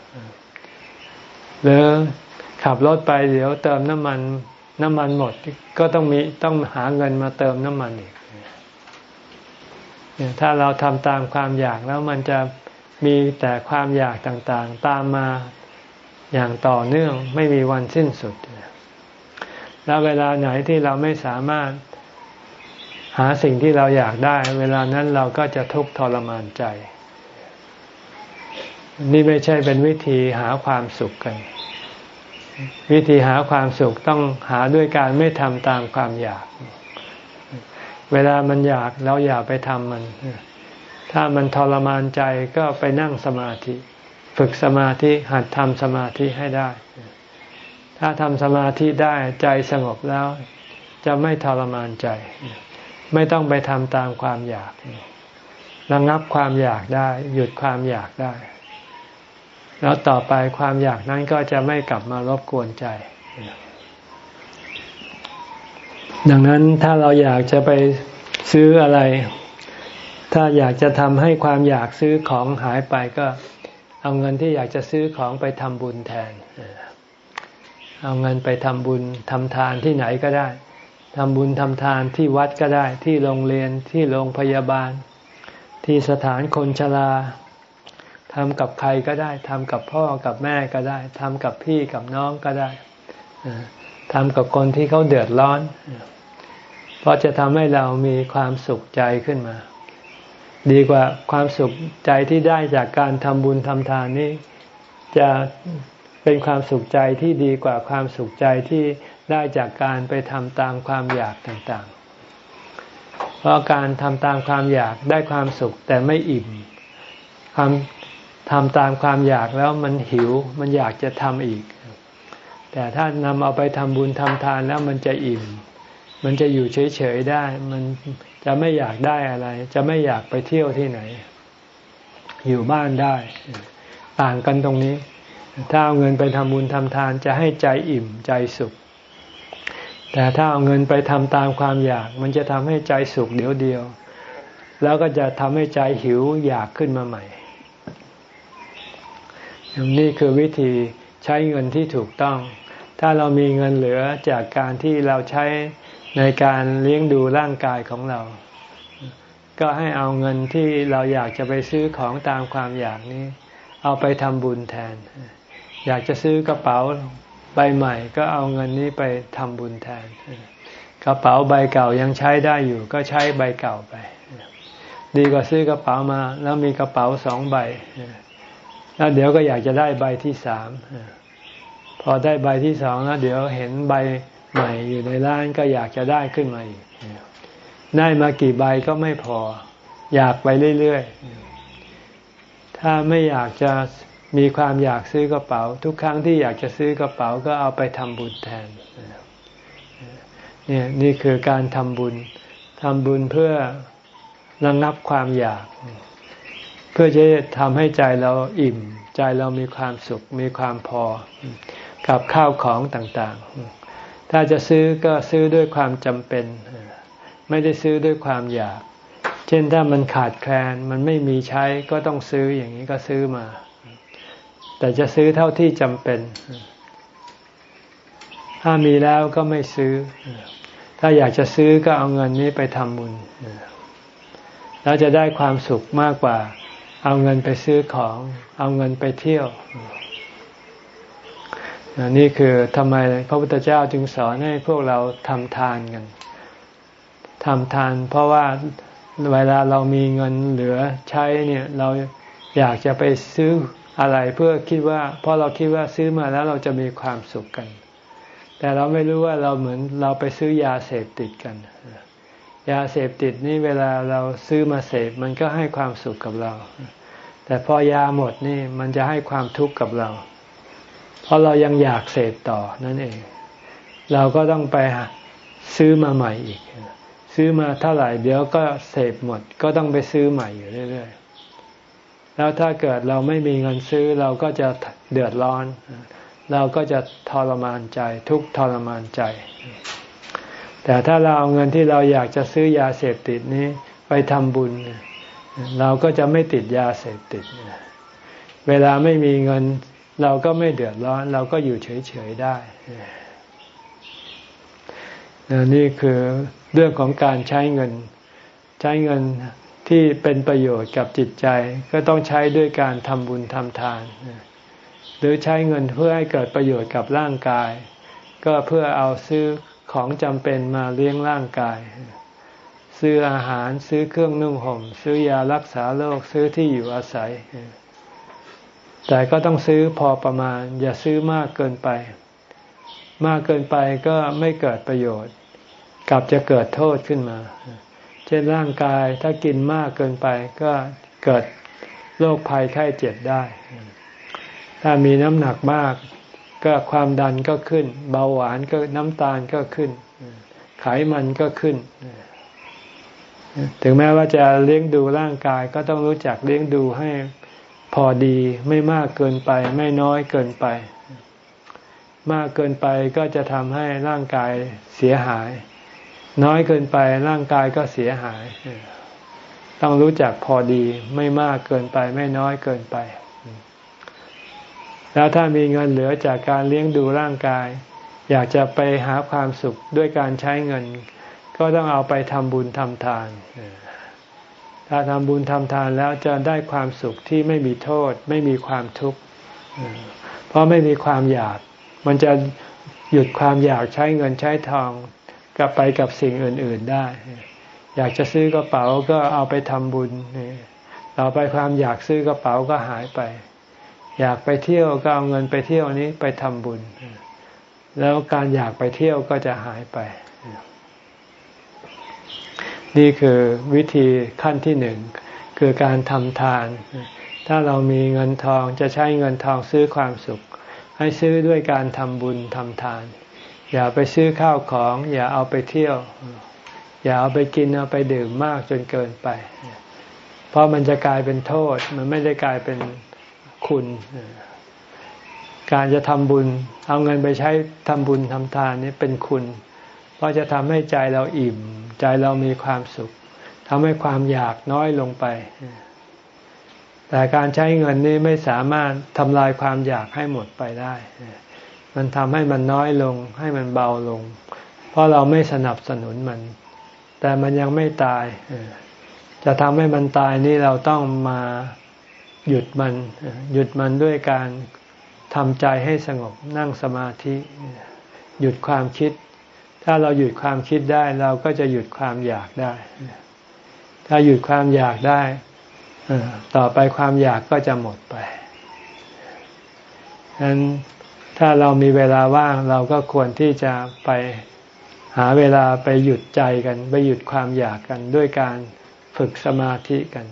หรือขับรถไปเดี๋ยวเติมน้ำมันน้ำมันหมดก็ต้องมีต้องหาเงินมาเติมน้ำมันอีกถ้าเราทำตามความอยากแล้วมันจะมีแต่ความอยากต่างๆ ตามมา อย่างต่อเนื่องไม่มีวันสิ้นสุด แล้วเวลาไหนที่เราไม่สามารถหาสิ่งที่เราอยากได้ เวลานั้นเราก็จะทุกข์ทรมานใจ นี่ไม่ใช่เป็นวิธีหาความสุขกัน วิธีหาความสุขต้องหาด้วยการไม่ทำตามความอยาก เวลามันอยากเราอย่าไปทำมัน ถ้ามันทรมานใจก็ไปนั่งสมาธิ ฝึกสมาธิหัดทำสมาธิให้ได้ ถ้าทำสมาธิได้ใจสงบแล้ว จะไม่ทรมานใจ ไม่ต้องไปทำตามความอยากระงับความอยากได้ หยุดความอยากได้ แล้วต่อไปความอยากนั้นก็จะไม่กลับมารบกวนใจ ดังนั้นถ้าเราอยากจะไปซื้ออะไร ถ้าอยากจะทำให้ความอยากซื้อของหายไปก็ เอาเงินที่อยากจะซื้อของไปทำบุญแทน เอาเงินไปทำบุญทำทานที่ไหนก็ได้ทำบุญทำทานที่วัดก็ได้ ที่โรงเรียนที่โรงพยาบาล ที่สถานคนชราทำกับใครก็ได้ทำกับพ่อกับแม่ก็ได้ทำกับพี่กับน้องก็ได้ทำกับคนที่เขาเดือดร้อน เพราะจะทำให้เรามีความสุขใจขึ้นมา ดีกว่าความสุขใจที่ได้จากการทำบุญทำทานนี้ จะเป็นความสุขใจที่ดีกว่าความสุขใจที่ได้จากการไปทำตามความอยากต่างๆ เพราะการทำตามความอยากได้ความสุขแต่ไม่อิ่มความทำตามความอยากแล้วมันหิวมันอยากจะทำอีก แต่ถ้านำเอาไปทำบุญทำทานแล้วมันจะอิ่ม มันจะอยู่เฉยๆได้ มัน จะไม่อยากได้อะไร จะไม่อยากไปเที่ยวที่ไหน อยู่บ้านได้ ต่างกันตรงนี้ ถ้าเอาเงินไปทำบุญทำทานจะให้ใจอิ่มใจสุข แต่ถ้าเอาเงินไปทำตามความอยาก มันจะทำให้ใจสุขเดียวเดียว แล้วก็จะทำให้ใจหิวอยากขึ้นมาใหม่นี่คือวิธีใช้เงินที่ถูกต้อง ถ้าเรามีเงินเหลือจากการที่เราใช้ ในการเลี้ยงดูร่างกายของเรา ก็ให้เอาเงินที่เราอยากจะไปซื้อของตามความอยากนี้ เอาไปทำบุญแทน อยากจะซื้อกระเป๋าใบใหม่ ก็เอาเงินนี้ไปทำบุญแทน กระเป๋าใบเก่ายังใช้ได้อยู่ ก็ใช้ใบเก่าไป ดีกว่าซื้อกระเป๋ามา แล้วมีกระเป๋าสองใบ แล้วเดี๋ยวก็อยากจะได้ใบที่สามพอได้ใบที่สองแล้วเดี๋ยวเห็นใบ ใหม่อยู่ในร้านก็อยากจะได้ขึ้นมาอีก ได้มากี่ใบก็ไม่พอ อยากไปเรื่อยๆ ถ้าไม่อยากจะมีความอยากซื้อกระเป๋า ทุกครั้งที่อยากจะซื้อกระเป๋าก็เอาไปทำบุญแทนเนี่ยนี่คือการทำบุญทำบุญเพื่อระงับความอยาก เพื่อจะทำให้ใจเราอิ่ม ใจเรามีความสุข มีความพอ กับข้าวของต่างๆ ถ้าจะซื้อก็ซื้อด้วยความจำเป็น ไม่ได้ซื้อด้วยความอยาก เช่นถ้ามันขาดแคลนมันไม่มีใช้ก็ต้องซื้ออย่างนี้ก็ซื้อมา แต่จะซื้อเท่าที่จำเป็น ถ้ามีแล้วก็ไม่ซื้อ ถ้าอยากจะซื้อก็เอาเงินนี้ไปทำบุญแล้วจะได้ความสุขมากกว่า เอาเงินไปซื้อของ เอาเงินไปเที่ยว นี่คือทำไมพระพุทธเจ้าจึงสอนให้พวกเราทำทานกันทำทาน เพราะว่าเวลาเรามีเงินเหลือใช้เนี่ยเราอยากจะไปซื้ออะไรเพื่อคิดว่า เพราะเราคิดว่าซื้อมาแล้วเราจะมีความสุขกัน แต่เราไม่รู้ว่าเราเหมือนเราไปซื้อยาเสพติดกันยาเสพติดนี่เวลาเราซื้อมาเสพมันก็ให้ความสุขกับเรา แต่พอยาหมดนี่มันจะให้ความทุกข์กับเรา เพราะเรายังอยากเสพต่อนั่นเอง เราก็ต้องไปซื้อมาใหม่อีก ซื้อมาเท่าไหร่เดี๋ยวก็เสพหมด ก็ต้องไปซื้อใหม่อยู่เรื่อยๆ แล้วถ้าเกิดเราไม่มีเงินซื้อเราก็จะเดือดร้อน เราก็จะทรมานใจทุกทรมานใจ แต่ถ้าเราเอาเงินที่เราอยากจะซื้อยาเสพติดนี้ไปทำบุญ เราก็จะไม่ติดยาเสพติด เวลาไม่มีเงิน เราก็ไม่เดือดร้อน เราก็อยู่เฉยๆได้นี่คือเรื่องของการใช้เงิน ใช้เงินที่เป็นประโยชน์กับจิตใจ ก็ต้องใช้ด้วยการทำบุญทำทาน หรือใช้เงินเพื่อให้เกิดประโยชน์กับร่างกาย ก็เพื่อเอาซื้อของจำเป็นมาเลี้ยงร่างกาย ซื้ออาหารซื้อเครื่องนุ่งห่ม ซื้อยารักษาโรคซื้อที่อยู่อาศัย แต่ก็ต้องซื้อพอประมาณ อย่าซื้อมากเกินไป มากเกินไปก็ไม่เกิดประโยชน์ กลับจะเกิดโทษขึ้นมา เช่นร่างกายถ้ากินมากเกินไปก็เกิดโรคภัยไข้เจ็บได้ ถ้ามีน้ำหนักมาก ก็ความดันก็ขึ้น เบาหวานก็น้ำตาลก็ขึ้น ไขมันก็ขึ้น ถึงแม้ว่าจะเลี้ยงดูร่างกายก็ต้องรู้จักเลี้ยงดูให้ พอดีไม่มากเกินไป ไม่น้อยเกินไป มากเกินไปก็จะทำให้ร่างกายเสียหาย น้อยเกินไปร่างกายก็เสียหาย ต้องรู้จักพอดี ไม่มากเกินไป ไม่น้อยเกินไป แล้วถ้ามีเงินเหลือจากการเลี้ยงดูร่างกาย อยากจะไปหาความสุขด้วยการใช้เงิน ก็ต้องเอาไปทำบุญทำทาน ถ้าทำบุญทำทานแล้วจะได้ความสุขที่ไม่มีโทษ ไม่มีความทุกข์เพราะไม่มีความอยาก มันจะหยุดความอยากใช้เงินใช้ทองกลับไปกับสิ่งอื่น ๆได้ อยากจะซื้อกระเป๋าก็เอาไปทำบุญต่อไปความอยากซื้อกระเป๋าก็หายไป อยากไปเที่ยวก็เอาเงินไปเที่ยวนี้ไปทำบุญ แล้วการอยากไปเที่ยวก็จะหายไป นี่คือวิธีขั้นที่หนึ่งคือการทำทาน ถ้าเรามีเงินทองจะใช้เงินทองซื้อความสุข ให้ซื้อด้วยการทำบุญทำทาน อย่าไปซื้อข้าวของ อย่าเอาไปเที่ยว อย่าเอาไปกินเอาไปดื่มมากจนเกินไป เพราะมันจะกลายเป็นโทษ มันไม่ได้กลายเป็นคุณ การจะทำบุญ เอาเงินไปใช้ทำบุญทำทานนี่เป็นคุณ เพราะจะทำให้ใจเราอิ่ม ใจเรามีความสุขทำให้ความอยากน้อยลงไป แต่การใช้เงินนี้ไม่สามารถทำลายความอยากให้หมดไปได้ มันทำให้มันน้อยลง ให้มันเบาลง เพราะเราไม่สนับสนุนมัน แต่มันยังไม่ตาย จะทำให้มันตายนี่เราต้องมาหยุดมัน หยุดมันด้วยการทำใจให้สงบนั่งสมาธิ หยุดความคิด ถ้าเราหยุดความคิดได้เราก็จะหยุดความอยากได้ ถ้าหยุดความอยากได้ต่อไปความอยากก็จะหมดไปฉะนั้นถ้าเรามีเวลาว่างเราก็ควรที่จะไปหาเวลาไปหยุดใจกัน ไปหยุดความอยากกันด้วยการฝึกสมาธิกัน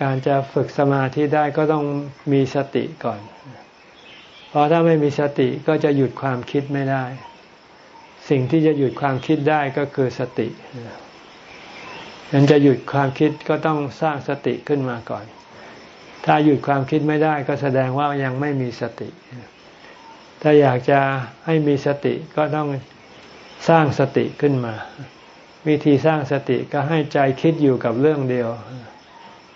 การจะฝึกสมาธิได้ก็ต้องมีสติก่อน เพราะถ้าไม่มีสติก็จะหยุดความคิดไม่ได้ สิ่งที่จะหยุดความคิดได้ก็คือสติยังจะหยุดความคิดก็ต้องสร้างสติขึ้นมาก่อน ถ้าหยุดความคิดไม่ได้ก็แสดงว่ายังไม่มีสติ ถ้าอยากจะให้มีสติก็ต้องสร้างสติขึ้นมา วิธีสร้างสติก็ให้ใจคิดอยู่กับเรื่องเดียว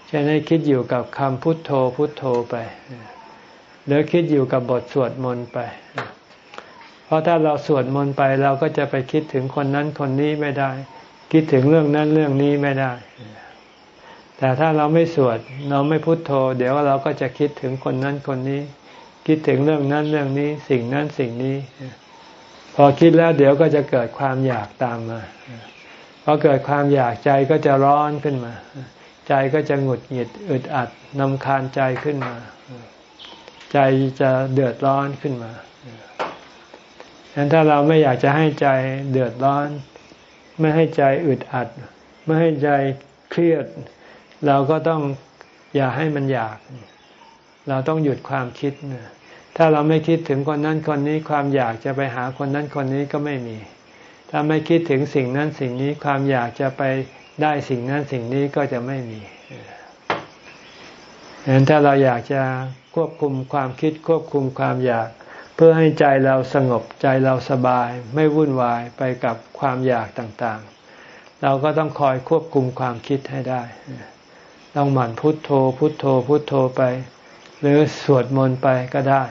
เช่นให้คิดอยู่กับคำพุทโธพุทโธไป หรือคิดอยู่กับบทสวดมนต์ไป ราะถ้าเราสวดมนต์ไปเราก็จะไปคิดถึงคนนั้นคนนี้ไม่ได้ คิดถึงเรื่องนั้นเรื่องนี้ไม่ได้ แต่ถ้าเราไม่สวดเราไม่พุโทโธ เดี๋ยวเราก็จะคิดถึงคนนั้นคนนี้ คิดถึงเรื่องนั้นเรื่องนี้ สิ่งนั้นสิ่งนี้ พอคิดแล้วเดี๋ยวก็จะเกิดความอยากตามมาพอเกิดความอยากใจก็จะร้อนขึ้นมา ใจก็จะหงุดหงิดอึดอัดนำคาญใจขึ้นมา ใจจะเดือดร้อนขึ้นมา ฉะนั้นถ้าเราไม่อยากจะให้ใจเดือดร้อน ไม่ให้ใจอึดอัด ไม่ให้ใจเครียด เราก็ต้องอย่าให้มันอยาก เราต้องหยุดความคิด ถ้าเราไม่คิดถึงคนนั้นคนนี้ความอยากจะไปหาคนนั้นคนนี้ก็ไม่มี ถ้าไม่คิดถึงสิ่งนั้นสิ่งนี้ความอยากจะไปได้สิ่งนั้นสิ่งนี้ก็จะไม่มีฉะนั้นถ้าเราอยากจะควบคุมความคิดควบคุมความอยาก เพื่อให้ใจเราสงบใจเราสบาย ไม่วุ่นวายไปกับความอยากต่างๆ เราก็ต้องคอยควบคุมความคิดให้ได้ ต้องหมั่นพุทโธ พุทโธ พุทโธไป หรือสวดมนต์ไปก็ได้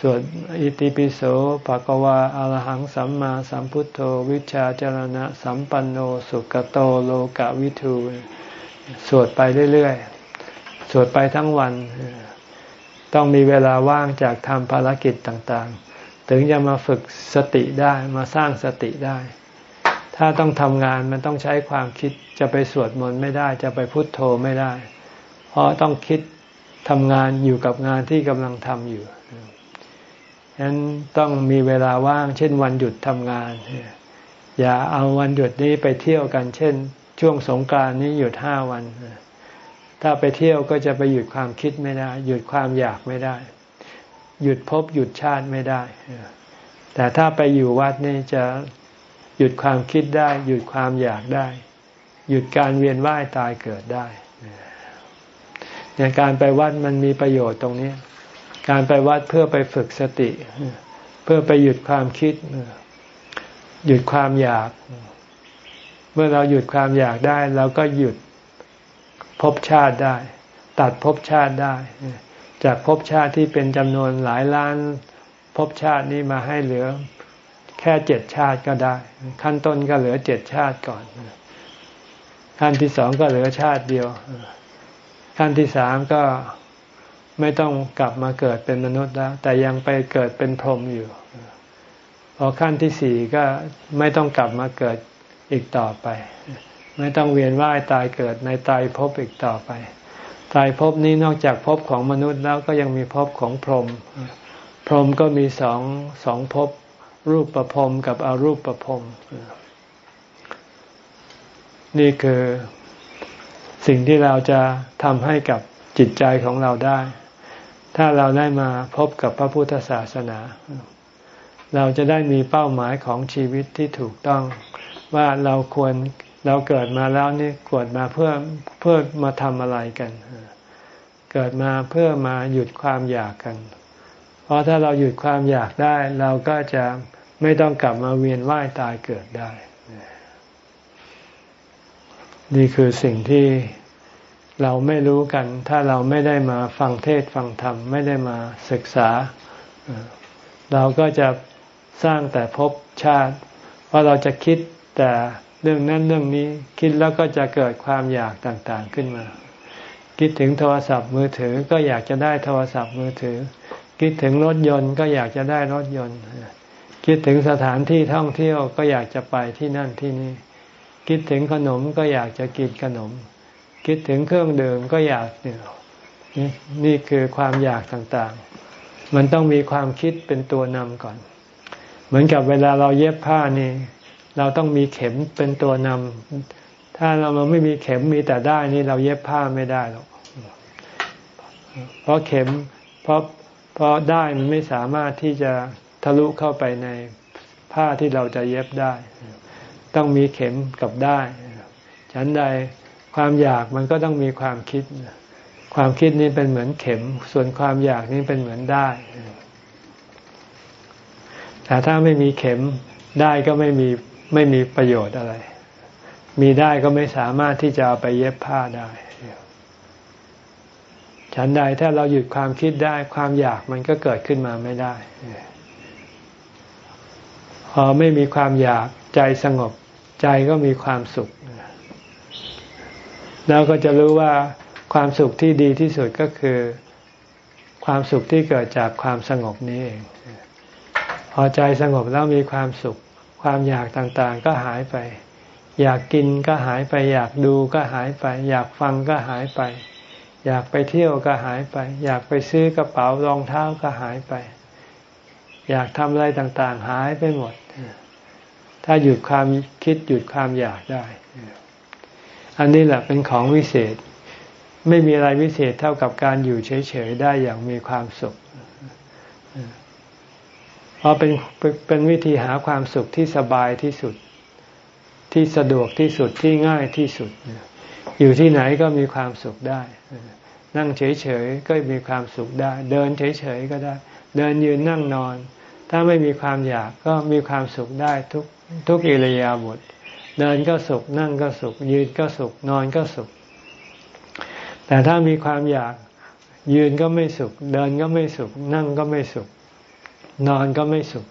สวดอิติปิโสภะกวาอรหังสัมมาสัมพุทโธ วิชาจรณะ สัมปันโนสุกโตโลกวิทู สวดไปเรื่อยๆ สวดไปทั้งวัน ต้องมีเวลาว่างจากทำภารกิจต่างๆ ถึงจะมาฝึกสติได้มาสร้างสติได้ ถ้าต้องทำงานมันต้องใช้ความคิดจะไปสวดมนต์ไม่ได้ จะไปพุทโธไม่ได้ เพราะต้องคิดทำงานอยู่กับงานที่กำลังทำอยู่ฉะนั้นต้องมีเวลาว่าง เช่นวันหยุดทำงาน อย่าเอาวันหยุดนี้ไปเที่ยวกัน เช่น ช่วงสงการนี้หยุดห้าวัน ถ้าไปเที่ยวก็จะไปหยุดความคิดไม่ได้ หยุดความอยากไม่ได้ หยุดพบหยุดชาติไม่ได้ แต่ถ้าไปอยู่วัดนี่จะหยุดความคิดได้ หยุดความอยากได้ หยุดการเวียนว่ายตายเกิดได้เนี่ยการไปวัดมันมีประโยชน์ตรงนี้ การไปวัดเพื่อไปฝึกสติ เพื่อไปหยุดความคิด หยุดความอยาก เมื่อเราหยุดความอยากได้เราก็หยุด ภพชาติได้ ตัดภพชาติได้ จากภพชาติที่เป็นจำนวนหลายล้านภพชาตินี้มาให้เหลือแค่เจ็ดชาติก็ได้ ขั้นต้นก็เหลือเจ็ดชาติก่อน ขั้นที่สองก็เหลือชาติเดียว ขั้นที่สามก็ไม่ต้องกลับมาเกิดเป็นมนุษย์แล้ว แต่ยังไปเกิดเป็นพรหมอยู่พอขั้นที่สี่ก็ไม่ต้องกลับมาเกิดอีกต่อไป ไม่ต้องเวียนว่ายตายเกิดในตายภพอีกต่อไปตายภพนี้นอกจากภพของมนุษย์แล้วก็ยังมีภพของพรหมพรหมก็มีสองสองภพรูปประพรมกับอรูปประพรมนี่คือสิ่งที่เราจะทำให้กับจิตใจของเราได้ ถ้าเราได้มาพบกับพระพุทธศาสนา เราจะได้มีเป้าหมายของชีวิตที่ถูกต้องว่าเราควร เราเกิดมาแล้วนี่เกิดมาเพื่อเพื่อมาทำอะไรกัน เกิดมาเพื่อมาหยุดความอยากกัน เพราะถ้าเราหยุดความอยากได้ เราก็จะไม่ต้องกลับมาเวียนว่ายตายเกิดได้ นี่คือสิ่งที่เราไม่รู้กัน ถ้าเราไม่ได้มาฟังเทศฟังธรรม ไม่ได้มาศึกษา เราก็จะสร้างแต่ภพชาติเพราเราจะคิดแต่ เรื่องนั้นเรื่องนี้คิดแล้วก็จะเกิดความอยากต่างๆขึ้นมา คิดถึงโทรศัพท์มือถือก็อยากจะได้โทรศัพท์มือถือ คิดถึงรถยนต์ก็อยากจะได้รถยนต์ คิดถึงสถานที่ท่องเที่ยวก็อยากจะไปที่นั่นที่นี่ คิดถึงขนมก็อยากจะกินขนม คิดถึงเครื่องดื่มก็อยากเนี่ยนี่นี่คือความอยากต่างๆ มันต้องมีความคิดเป็นตัวนำก่อน เหมือนกับเวลาเราเย็บผ้านี่ เราต้องมีเข็มเป็นตัวนำถ้าเราไม่มีเข็มมีแต่ได้นี่เราเย็บผ้าไม่ได้หรอกเพราะเข็มเพราะเพราะได้มันไม่สามารถที่จะทะลุเข้าไปในผ้าที่เราจะเย็บได้ ต้องมีเข็มกับได้ ฉันใดความอยากมันก็ต้องมีความคิด ความคิดนี้เป็นเหมือนเข็ม ส่วนความอยากนี้เป็นเหมือนได้ แต่ถ้าไม่มีเข็มได้ก็ไม่มี ไม่มีประโยชน์อะไร มีได้ก็ไม่สามารถที่จะเอาไปเย็บผ้าได้ฉันใดถ้าเราหยุดความคิดได้ความอยากมันก็เกิดขึ้นมาไม่ได้พอไม่มีความอยากใจสงบใจก็มีความสุขแล้วก็จะรู้ว่าความสุขที่ดีที่สุดก็คือ ความสุขที่เกิดจากความสงบนี้เอง พอใจสงบแล้วมีความสุข ความอยากต่างๆก็หายไป อยากกินก็หายไป อยากดูก็หายไป อยากฟังก็หายไป อยากไปเที่ยวก็หายไป อยากไปซื้อกระเป๋ารองเท้าก็หายไป อยากทำอะไรต่างๆ หายไปหมด ถ้าหยุดความคิดหยุดความอยากได้ อันนี้แหละเป็นของวิเศษ ไม่มีอะไรวิเศษเท่ากับการอยู่เฉยๆได้อย่างมีความสุข เพราะเป็นเป็นวิธีหาความสุขที่สบายที่สุด ที่สะดวกที่สุดที่ง่ายที่สุด อยู่ที่ไหนก็มีความสุขได้ นั่งเฉยๆก็มีความสุขได้ เดินเฉยๆก็ได้ เดินยืนนั่งนอน ถ้าไม่มีความอยากก็มีความสุขได้ทุกทุกอิริยาบถเดินก็สุขนั่งก็สุข ยืนก็สุขนอนก็สุข แต่ถ้ามีความอยากยืนก็ไม่สุข เดินก็ไม่สุข นั่งก็ไม่สุข นอนก็ไม่สุข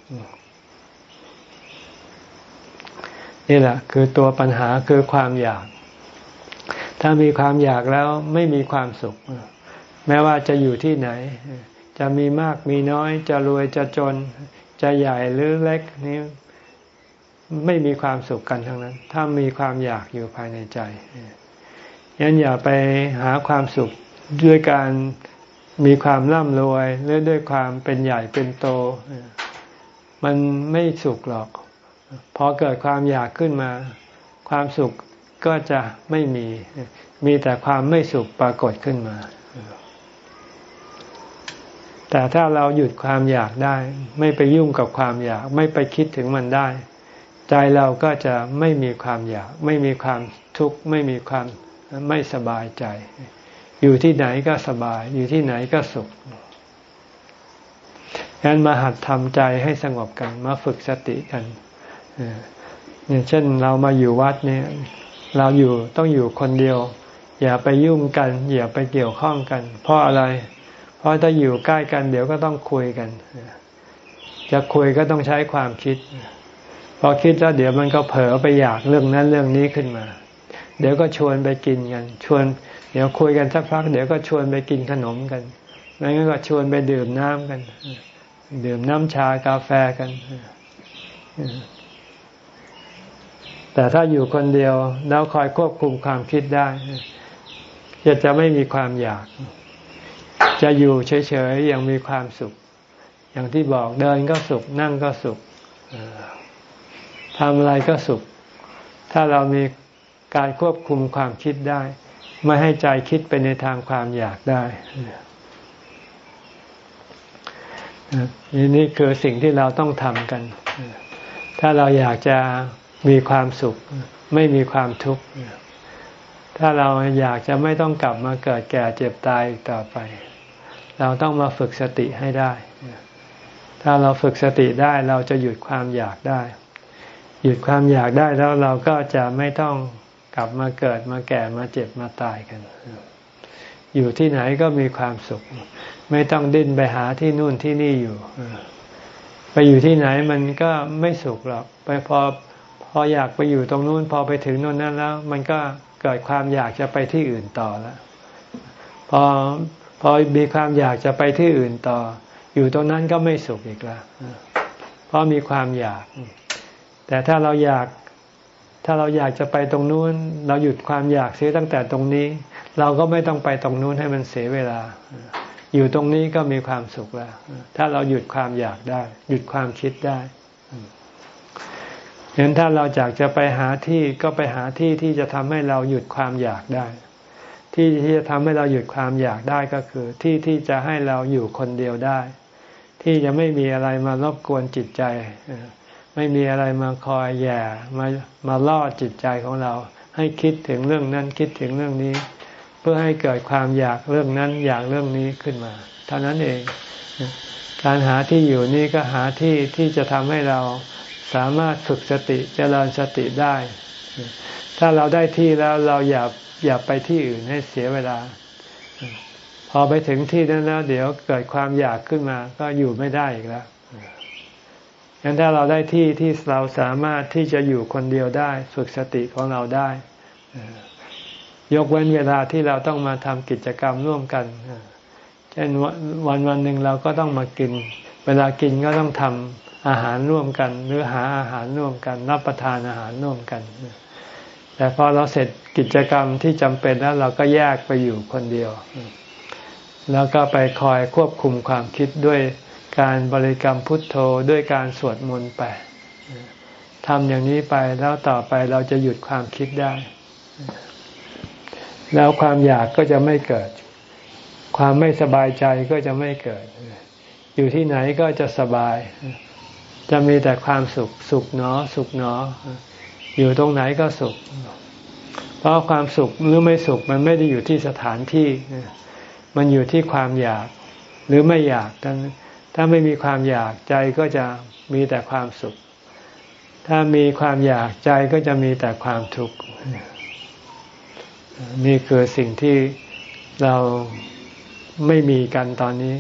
นี่แหละ คือตัวปัญหาคือความอยาก ถ้ามีความอยากแล้วไม่มีความสุข แม้ว่าจะอยู่ที่ไหน จะมีมากมีน้อย จะรวยจะจน จะใหญ่หรือเล็กนี้ไม่มีความสุขกันทั้งนั้น ถ้ามีความอยากอยู่ภายในใจยันอย่าไปหาความสุขด้วยการ มีความร่ำรวยหรือด้วยความเป็นใหญ่เป็นโต มันไม่สุขหรอก พอเกิดความอยากขึ้นมา ความสุขก็จะไม่มี มีแต่ความไม่สุขปรากฏขึ้นมา แต่ถ้าเราหยุดความอยากได้ ไม่ไปยุ่งกับความอยาก ไม่ไปคิดถึงมันได้ ใจเราก็จะไม่มีความอยาก ไม่มีความทุกข์ ไม่มีความไม่สบายใจ อยู่ที่ไหนก็สบาย อยู่ที่ไหนก็สุขงั้นมาหัดทำใจให้สงบกัน มาฝึกสติกันเนี่ยเช่นเรามาอยู่วัดเนี่ย เราอยู่ต้องอยู่คนเดียว อย่าไปยุ่งกัน อย่าไปเกี่ยวข้องกัน เพราะอะไร เพราะถ้าอยู่ใกล้กัน เดี๋ยวก็ต้องคุยกัน จะคุยก็ต้องใช้ความคิด พอคิดแล้วเดี๋ยวมันก็เผลอไปอยากเรื่องนั้นเรื่องนี้ขึ้นมา เดี๋ยวก็ชวนไปกินกัน ชวน เดี๋ยวคุยกันสักพัก เดี๋ยวก็ชวนไปกินขนมกันแล้วก็ชวนไปดื่มน้ำกัน ดื่มน้ำชากาแฟกัน แต่ถ้าอยู่คนเดียว แล้วคอยควบคุมความคิดได้จะจะไม่มีความอยาก จะอยู่เฉยๆยังมีความสุข อย่างที่บอกเดินก็สุข นั่งก็สุขทำอะไรก็สุข ถ้าเรามีการควบคุมความคิดได้ ไม่ให้ใจคิดไปในทางความอยากได้นี่คือสิ่งที่เราต้องทำกัน ถ้าเราอยากจะมีความสุข ไม่มีความทุกข์ ถ้าเราอยากจะไม่ต้องกลับมาเกิดแก่เจ็บตายอีกต่อไป เราต้องมาฝึกสติให้ได้ ถ้าเราฝึกสติได้เราจะหยุดความอยากได้ หยุดความอยากได้แล้วเราก็จะไม่ต้อง กลับมาเกิดมาแก่มาเจ็บมาตายกัน อยู่ที่ไหนก็มีความสุข ไม่ต้องดิ้นไปหาที่นู่นที่นี่อยู่ไปอยู่ที่ไหนมันก็ไม่สุขหรอก ไปพอพออยากไปอยู่ตรงนู้น พอไปถึงนู่นนั้นแล้ว มันก็เกิดความอยากจะไปที่อื่นต่อแล้วพอพอมีความอยากจะไปที่อื่นต่อ อยู่ตรงนั้นก็ไม่สุขอีกแล้วเพราะมีความอยาก แต่ถ้าเราอยาก ถ้าเราอยากจะไปตรงนู้น เราหยุดความอยากเสียตั้งแต่ตรงนี้ เราก็ไม่ต้องไปตรงนู้นให้มันเสียเวลา อยู่ตรงนี้ก็มีความสุขแล้ว ถ้าเราหยุดความอยากได้ หยุดความคิดได้เห็นถ้าเราอยากจะไปหาที่ก็ไปหาที่ที่จะทำให้เราหยุดความอยากได้ ที่ที่จะทำให้เราหยุดความอยากได้ก็คือ ที่ที่จะให้เราอยู่คนเดียวได้ ที่จะไม่มีอะไรมารบกวนจิตใจ ไม่มีอะไรมาคอยแย่มามาล่อจิตใจของเรา ให้คิดถึงเรื่องนั้นคิดถึงเรื่องนี้ เพื่อให้เกิดความอยากเรื่องนั้นอยากเรื่องนี้ขึ้นมา เท่านั้นเอง การหาที่อยู่นี่ก็หาที่ที่จะทำให้เราสามารถฝึกสติเจริญสติได้ ถ้าเราได้ที่แล้วเราอย่าอย่าไปที่อื่นให้เสียเวลา พอไปถึงที่นั้นแล้วเดี๋ยวเกิดความอยากขึ้นมา ก็อยู่ไม่ได้อีกแล้ว งั้นถ้าเราได้ที่ที่เราสามารถที่จะอยู่คนเดียวได้ ฝึกสติของเราได้ ยกเว้นเวลาที่เราต้องมาทำกิจกรรมร่วมกันเช่นวันวันหนึ่งเราก็ต้องมากิน เวลากินก็ต้องทำอาหารร่วมกัน หรือหาอาหารร่วมกัน รับประทานอาหารร่วมกัน แต่พอเราเสร็จกิจกรรมที่จำเป็นแล้วเราก็แยกไปอยู่คนเดียว แล้วก็ไปคอยควบคุมความคิดด้วย การบริกรรมพุทโธด้วยการสวดมนต์ไปทำอย่างนี้ไปแล้วต่อไปเราจะหยุดความคิดได้ แล้วความอยากก็จะไม่เกิด ความไม่สบายใจก็จะไม่เกิด อยู่ที่ไหนก็จะสบาย จะมีแต่ความสุขสุขเนอสุขเนอ อยู่ตรงไหนก็สุข เพราะความสุขหรือไม่สุขมันไม่ได้อยู่ที่สถานที่ มันอยู่ที่ความอยากหรือไม่อยากกัน ถ้าไม่มีความอยากใจก็จะมีแต่ความสุข ถ้ามีความอยากใจก็จะมีแต่ความทุกข์ นี่คือสิ่งที่เราไม่มีกันตอนนี้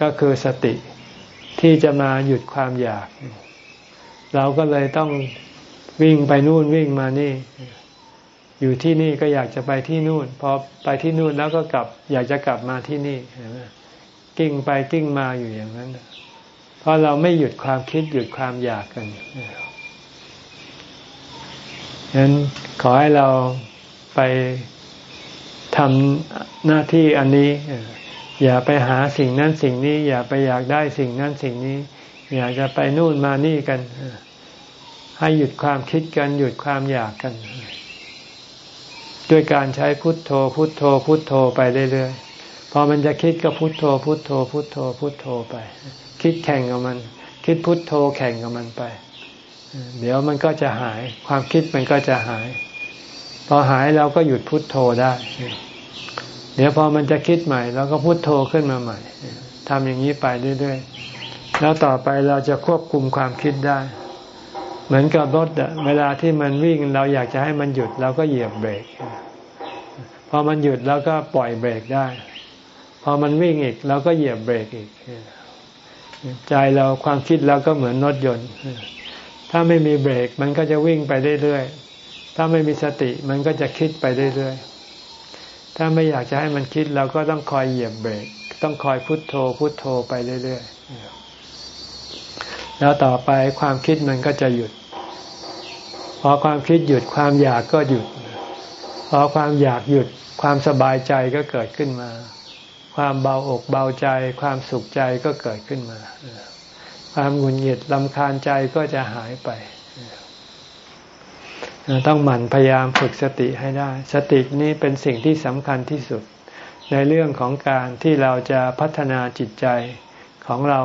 ก็คือสติที่จะมาหยุดความอยาก เราก็เลยต้องวิ่งไปนู่นวิ่งมานี่ อยู่ที่นี่ก็อยากจะไปที่นู่นพอไปที่นู่นแล้วก็กลับ อยากจะกลับมาที่นี่ กิ้งไปกิ้งมาอยู่อย่างนั้นเพราะเราไม่หยุดความคิดหยุดความอยากกันฉะนั้นขอให้เราไปทำหน้าที่อันนี้ อย่าไปหาสิ่งนั้นสิ่งนี้ อย่าไปอยากได้สิ่งนั้นสิ่งนี้ อยากจะไปนู่นมานี่กัน ให้หยุดความคิดกัน หยุดความอยากกัน ด้วยการใช้พุทโธ พุทโธ พุทโธไปเรื่อยๆ พอมันจะคิดก็พุทโธ พุทโธ พุทโธ พุทโธไป คิดแข่งกับมัน คิดพุทโธแข่งกับมันไป เดี๋ยวมันก็จะหาย ความคิดมันก็จะหาย พอหายเราก็หยุดพุดโทโธได้ เดี๋ยวพอมันจะคิดใหม่เราก็พุโทโธขึ้นมาใหม่ทำอย่างนี้ไปเรื่อยๆ แล้วต่อไปเราจะควบคุมความคิดได้ เหมือนกับรถเวลาที่มันวิ่งเราอยากจะให้มันหยุดเราก็เหยียบเบรก พอมันหยุดเราก็ปล่อยเบรกได้ พอมันวิ่งอีกเราก็เหยียบเบรกอีก ใจเราความคิดเราก็เหมือนรถยนต์ ถ้าไม่มีเบรกมันก็จะวิ่งไปเรื่อยๆ ถ้าไม่มีสติมันก็จะคิดไปเรื่อยๆ ถ้าไม่อยากจะให้มันคิดเราก็ต้องคอยเหยียบเบรก ต้องคอยพุโทโธพุโทโธไปเรื่อยๆ แล้วต่อไปความคิดมันก็จะหยุด พอความคิดหยุดความอยากก็หยุด พอความอยากหยุดความสบายใจก็เกิดขึ้นมา ความเบาอกเบาใจ ความสุขใจก็เกิดขึ้นมา ความหงุดหงิดลำคาญใจก็จะหายไป ต้องหมั่นพยายามฝึกสติให้ได้ สตินี้เป็นสิ่งที่สำคัญที่สุด ในเรื่องของการที่เราจะพัฒนาจิตใจของเรา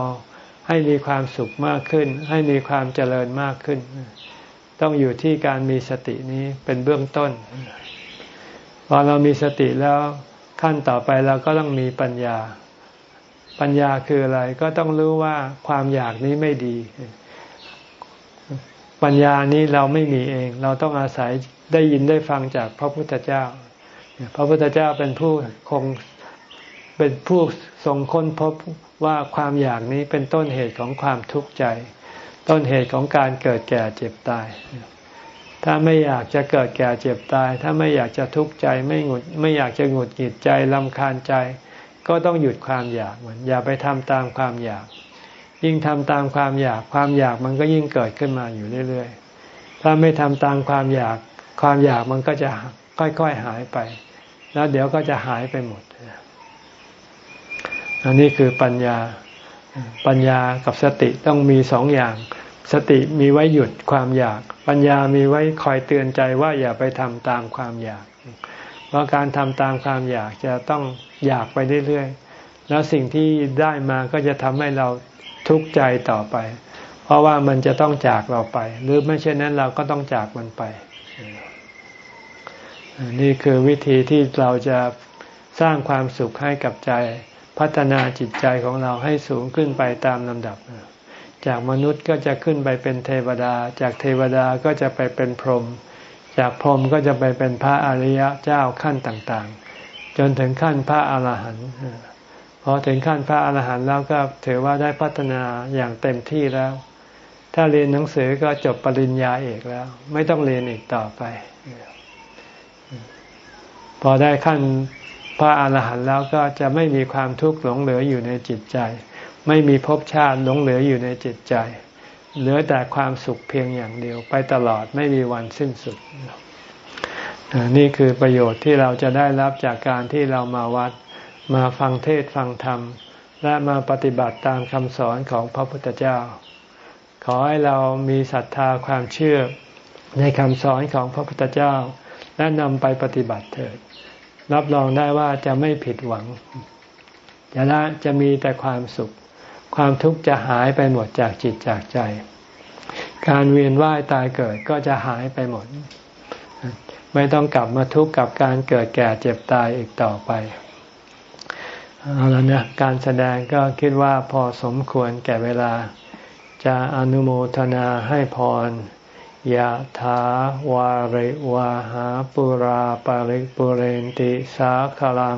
ให้มีความสุขมากขึ้น ให้มีความเจริญมากขึ้น ต้องอยู่ที่การมีสตินี้เป็นเบื้องต้น พอเรามีสติแล้ว ขั้นต่อไปเราก็ต้องมีปัญญา ปัญญาคืออะไรก็ต้องรู้ว่าความอยากนี้ไม่ดี ปัญญานี้เราไม่มีเอง เราต้องอาศัยได้ยินได้ฟังจากพระพุทธเจ้า พระพุทธเจ้าเป็นผู้คงเป็นผู้ทรงค้นพบว่าความอยากนี้เป็นต้นเหตุของความทุกข์ใจ ต้นเหตุของการเกิดแก่เจ็บตาย ถ้าไม่อยากจะเกิดแก่เจ็บตาย ถ้าไม่อยากจะทุกข์ใจไม่หงุดไม่อยากจะหงุดหงิดใจลำคาญใจ ก็ต้องหยุดความอยากมันอย่าไปทำตามความอยาก ยิ่งทำตามความอยากความอยากมันก็ยิ่งเกิดขึ้นมาอยู่เรื่อยๆ ถ้าไม่ทำตามความอยาก ความอยากมันก็จะค่อยๆหายไป แล้วเดี๋ยวก็จะหายไปหมดอันนี้คือปัญญาปัญญากับสติต้องมีสองอย่าง สติมีไว้หยุดความอยาก ปัญญามีไว้คอยเตือนใจว่าอย่าไปทำตามความอยาก เพราะการทำตามความอยากจะต้องอยากไปเรื่อยๆ แล้วสิ่งที่ได้มาก็จะทำให้เราทุกข์ใจต่อไป เพราะว่ามันจะต้องจากเราไป หรือไม่เช่นนั้นเราก็ต้องจากมันไป นี่คือวิธีที่เราจะสร้างความสุขให้กับใจ พัฒนาจิตใจของเราให้สูงขึ้นไปตามลำดับ จากมนุษย์ก็จะขึ้นไปเป็นเทวดา จากเทวดาก็จะไปเป็นพรหมจากพรหมก็จะไปเป็นพระอริยะเจ้าขั้นต่างๆ จนถึงขั้นพระอาหารหันต์พอถึงขั้นพระอาหารหันต์แล้วก็ถือว่าได้พัฒนาอย่างเต็มที่แล้ว ถ้าเรียนหนังสือก็จบปริญญาเอกแล้ว ไม่ต้องเรียนอีกต่อไป พอได้ขั้นพระอาหารหันต์แล้วก็จะไม่มีความทุกข์หลงเหลืออยู่ในจิตใจ ไม่มีภพชาติหลงเหลืออยู่ในจิตใจ เหลือแต่ความสุขเพียงอย่างเดียวไปตลอดไม่มีวันสิ้นสุด นี่คือประโยชน์ที่เราจะได้รับจากการที่เรามาวัด มาฟังเทศฟังธรรม และมาปฏิบัติตามคำสอนของพระพุทธเจ้า ขอให้เรามีศรัทธาความเชื่อในคำสอนของพระพุทธเจ้า และนำไปปฏิบัติเถิด รับรองได้ว่าจะไม่ผิดหวังจะละจะมีแต่ความสุข ความทุกข์จะหายไปหมดจากจิตจากใจ การเวียนว่ายตายเกิดก็จะหายไปหมด ไม่ต้องกลับมาทุกข์กับการเกิดแก่เจ็บตายอีกต่อไปเอาแล้วนะการแสดงก็คิดว่าพอสมควรแก่เวลา จะอนุโมทนาให้พรยะถาวาริวาหาปุราปาริปุเรนติสาคลัง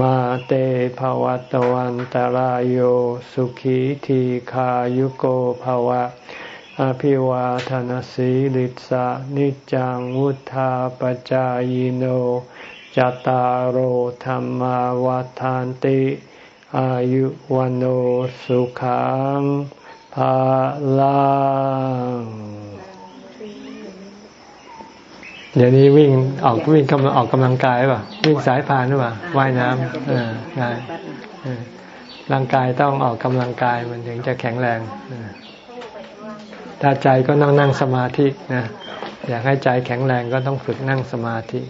มาเตภวัตวันตารโยสุขีทีขายุโกภวะ อภิวาทานสีลิสะนิจังวุธาปจายโนจตารโหธรรมวาทานติ อายุวันโอสุขังภาลัง เดี๋ยวนี้วิ่งออกวิ่งกำลังออกกำลังกายป่ะวิ่งสายพานหรือเปล่าว่ายน้ำเออได้ร่างกายต้องออกกำลังกายมันถึงจะแข็งแรงถ้าใจก็นั่งนั่งสมาธินะอยากให้ใจแข็งแรงก็ต้องฝึกนั่งสมาธิ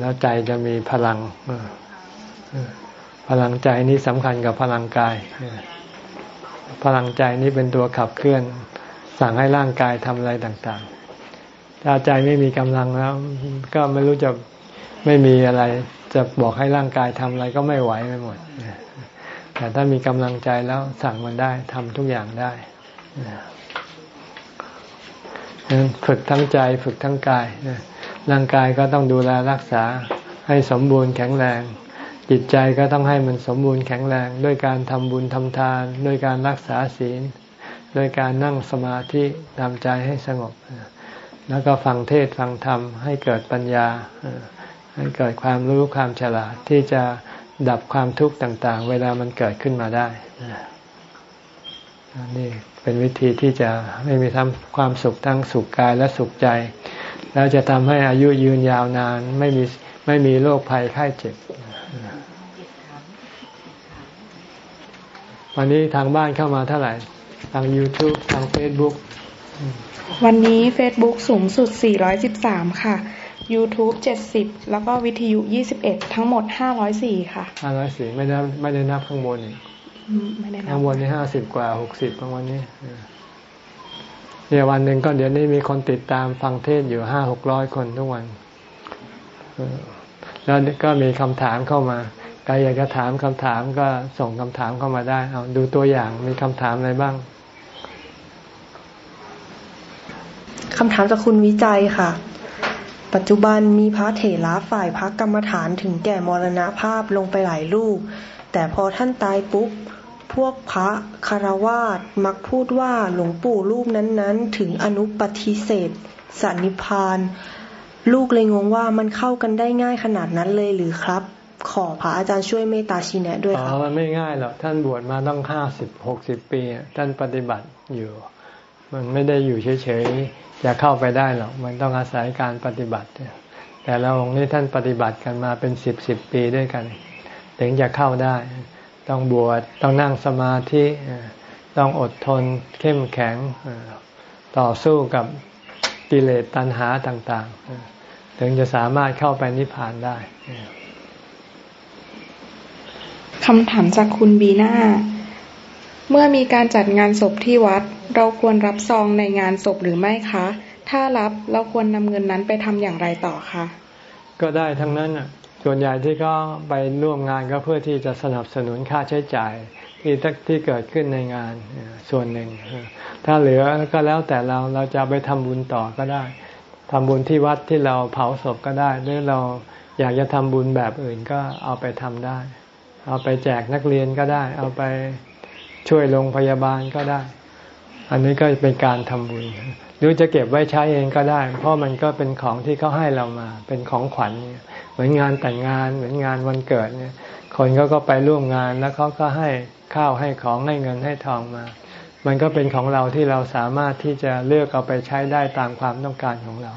แล้วใจจะมีพลังพลังใจนี้สำคัญกับพลังกาย พลังใจนี้เป็นตัวขับเคลื่อน สั่งให้ร่างกายทำอะไรต่างๆ ถ้าใจไม่มีกำลังแล้ว ก็ไม่รู้จะไม่มีอะไร จะบอกให้ร่างกายทำอะไรก็ไม่ไหวไปหมด แต่ถ้ามีกำลังใจแล้วสั่งมันได้ทำทุกอย่างได้ฝึกทั้งใจฝึกทั้งกายร่างกายก็ต้องดูแลรักษาให้สมบูรณ์แข็งแรง จิตใจก็ต้องให้มันสมบูรณ์แข็งแรง ด้วยการทำบุญทำทาน ด้วยการรักษาศีล ด้วยการนั่งสมาธิทำใจให้สงบ แล้วก็ฟังเทศฟังธรรมให้เกิดปัญญา ให้เกิดความรู้ความฉลาดที่จะดับความทุกข์ต่าง ๆ เวลามันเกิดขึ้นมาได้นี่เป็นวิธีที่จะไม่มีทั้งความสุขทั้งสุขกายและสุขใจ แล้วจะทำให้อายุยืนยาวนาน ไม่มีไม่มีโรคภัยไข้เจ็บ วันนี้ทางบ้านเข้ามาเท่าไหร่ ทาง YouTube ทาง Facebook วันนี้ Facebook สูงสุด 413 ค่ะ YouTube 70 แล้วก็วิทยุ 21 ทั้งหมด 504 ค่ะ 504 ไม่ได้ไม่ได้นับข้างบนอีกบางวันนี้ห้าสิบกว่าหกสิบบางวันนี้เดี๋ยววันหนึ่งก็เดี๋ยวนี้มีคนติดตามฟังเทศอยู่ห้าหกร้อยคนทุกวัน แล้วก็มีคำถามเข้ามาใครอยากจะถามคำถามก็ส่งคำถามเข้ามาได้ เอาดูตัวอย่างมีคำถามอะไรบ้าง คำถามจากคุณวิจัยค่ะ ปัจจุบันมีพระเถระฝ่ายพระกรรมฐานถึงแก่มรณภาพลงไปหลายลูกแต่พอท่านตายปุ๊บ พวกพระคารวาสมักพูดว่าหลวงปู่รูปนั้นๆ ถึงอนุปฏิเสธสันนิพานลูกเลยงงว่ามันเข้ากันได้ง่ายขนาดนั้นเลยหรือครับ ขอพระอาจารย์ช่วยเมตตาชี้แนะด้วยครับอ๋อมันไม่ง่ายหรอกท่านบวชมาต้องห้าสิบหกสิบปี ท่านปฏิบัติอยู่ มันไม่ได้อยู่เฉยๆจะเข้าไปได้หรอก มันต้องอาศัยการปฏิบัติ แต่เราองค์นี้ท่านปฏิบัติกันมาเป็นสิบสิบปีด้วยกัน ถึงจะเข้าได้ ต้องบวชต้องนั่งสมาธิต้องอดทนเข้มแข็งต่อสู้กับกิเลสตัณหาต่างๆ ถึงจะสามารถเข้าไปนิพพานได้คำถามจากคุณบีนาเมื่อมีการจัดงานศพที่วัด เราควรรับซองในงานศพหรือไม่คะ ถ้ารับเราควรนำเงินนั้นไปทำอย่างไรต่อคะ ก็ได้ทั้งนั้นอะ ส่วนใหญ่ที่ก็ไปร่วมงานก็เพื่อที่จะสนับสนุนค่าใช้จ่ายที่ที่เกิดขึ้นในงานส่วนหนึ่ง ถ้าเหลือก็แล้วแต่เราเราจะไปทำบุญต่อก็ได้ทำบุญที่วัดที่เราเผาศพก็ได้หรือเราอยากจะทำบุญแบบอื่นก็เอาไปทำได้ เอาไปแจกนักเรียนก็ได้ เอาไปช่วยโรงพยาบาลก็ได้ อันนี้ก็เป็นการทำบุญ หรือจะเก็บไว้ใช้เองก็ได้ เพราะมันก็เป็นของที่เขาให้เรามา เป็นของขวัญ เหมือนงานแต่งงาน เหมือนงานวันเกิดเนี่ย คนเขาก็ไปร่วมงานแล้วเขาก็ให้ข้าวให้ของให้เงินให้ทองมา มันก็เป็นของเราที่เราสามารถที่จะเลือกเอาไปใช้ได้ตามความต้องการของเรา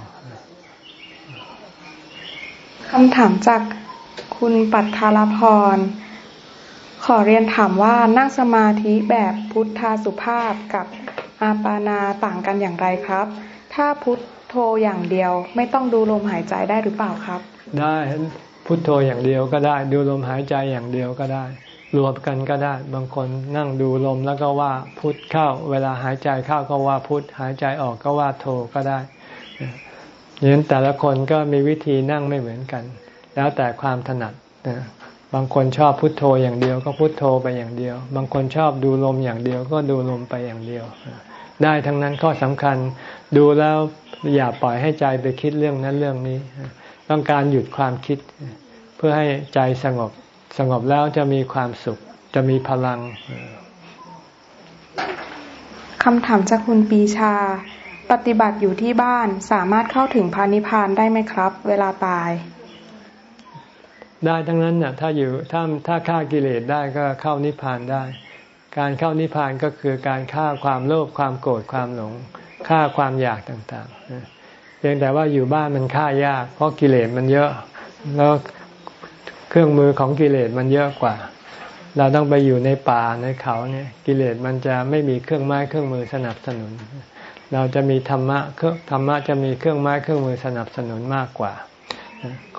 คำถามจากคุณปัทารพร ขอเรียนถามว่านั่งสมาธิแบบพุทธาสุภาพกับ อาปานาต่างกันอย่างไรครับ ถ้าพุทโธอย่างเดียวไม่ต้องดูลมหายใจได้หรือเปล่าครับ ได้พุทโธอย่างเดียวก็ได้ ดูลมหายใจอย่างเดียวก็ได้ รวมกันก็ได้ บางคนนั่งดูลมแล้วก็ว่าพุทเข้า เวลาหายใจเข้าก็ว่าพุทหายใจออกก็ว่าโธก็ได้ยันแต่ละคนก็มีวิธีนั่งไม่เหมือนกัน แล้วแต่ความถนัดบางคนชอบพุทโธอย่างเดียวก็พุทโธไปอย่างเดียว บางคนชอบดูลมอย่างเดียวก็ดูลมไปอย่างเดียว ได้ทั้งนั้นข้อสำคัญดูแล้วอย่าปล่อยให้ใจไปคิดเรื่องนั้นเรื่องนี้ ต้องการหยุดความคิด เพื่อให้ใจสงบสงบแล้วจะมีความสุข จะมีพลังคำถามจากคุณปีชา ปฏิบัติอยู่ที่บ้านสามารถเข้าถึงพานิพานได้ไหมครับ เวลาตาย ได้ทั้งนั้นน่ะถ้าอยู่ถ้าถ้าฆ่ากิเลสได้ก็เข้านิพพานได้ การเข้านิพพานก็คือการฆ่าความโลภความโกรธความหลงฆ่าความอยากต่างๆ เพียงแต่ว่าอยู่บ้านมันฆ่ายาก เพราะกิเลสมันเยอะ แล้วเครื่องมือของกิเลสมันเยอะกว่า เราต้องไปอยู่ในป่าในเขาเนี่ยกิเลสมันจะไม่มีเครื่องไม้เครื่องมือสนับสนุน เราจะมีธรรมะเครื่องธรรมะจะมีเครื่องไม้เครื่องมือสนับสนุนมากกว่า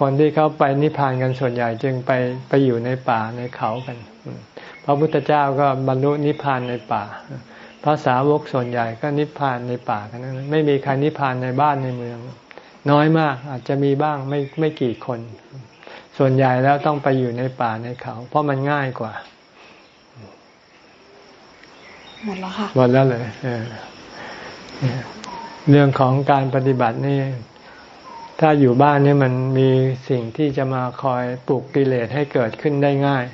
คนที่เขาไปนิพพานกันส่วนใหญ่จึงไปไปอยู่ในป่าในเขากัน พระพุทธเจ้าก็บรรลุนิพพานในป่าพระสาวกส่วนใหญ่ก็นิพพานในป่ากันนั้นไม่มีใครนิพพานในบ้านในเมือง น้อยมากอาจจะมีบ้างไม่ไม่กี่คน ส่วนใหญ่แล้วต้องไปอยู่ในป่าในเขา เพราะมันง่ายกว่า หมดแล้วค่ะหมดแล้วเลยเเรื่องของการปฏิบัตินี่ ถ้าอยู่บ้านนี่มันมีสิ่งที่จะมาคอยปลุกกิเลสให้เกิดขึ้นได้ง่าย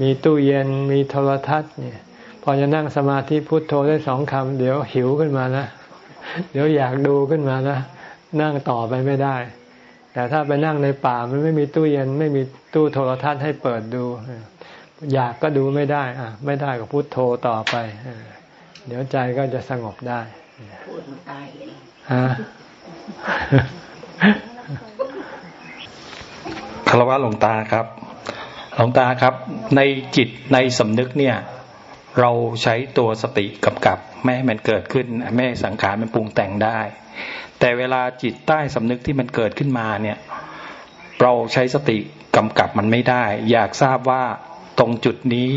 มีตู้เย็นมีโทรทัศน์เนี่ย พอจะนั่งสมาธิพุทโธได้สองคำเดี๋ยวหิวขึ้นมานะเดี๋ยวอยากดูขึ้นมานะนั่งต่อไปไม่ได้ แต่ถ้าไปนั่งในป่ามันไม่มีตู้เย็น ไม่มีตู้โทรทัศน์ให้เปิดดู อยากก็ดูไม่ได้อะไม่ได้ก็พุทโธต่อไปเดี๋ยวใจก็จะสงบได้พูดมันตายฮะคารวะหลวงตาครับ หลวงตาครับ ในจิตในสำนึกเนี่ย เราใช้ตัวสติกำกับไม่ให้มันเกิดขึ้นไม่ให้สังขารมันปรุงแต่งได้ แต่เวลาจิตใต้สำนึกที่มันเกิดขึ้นมาเนี่ย เราใช้สติกำกับมันไม่ได้ อยากทราบว่าตรงจุดนี้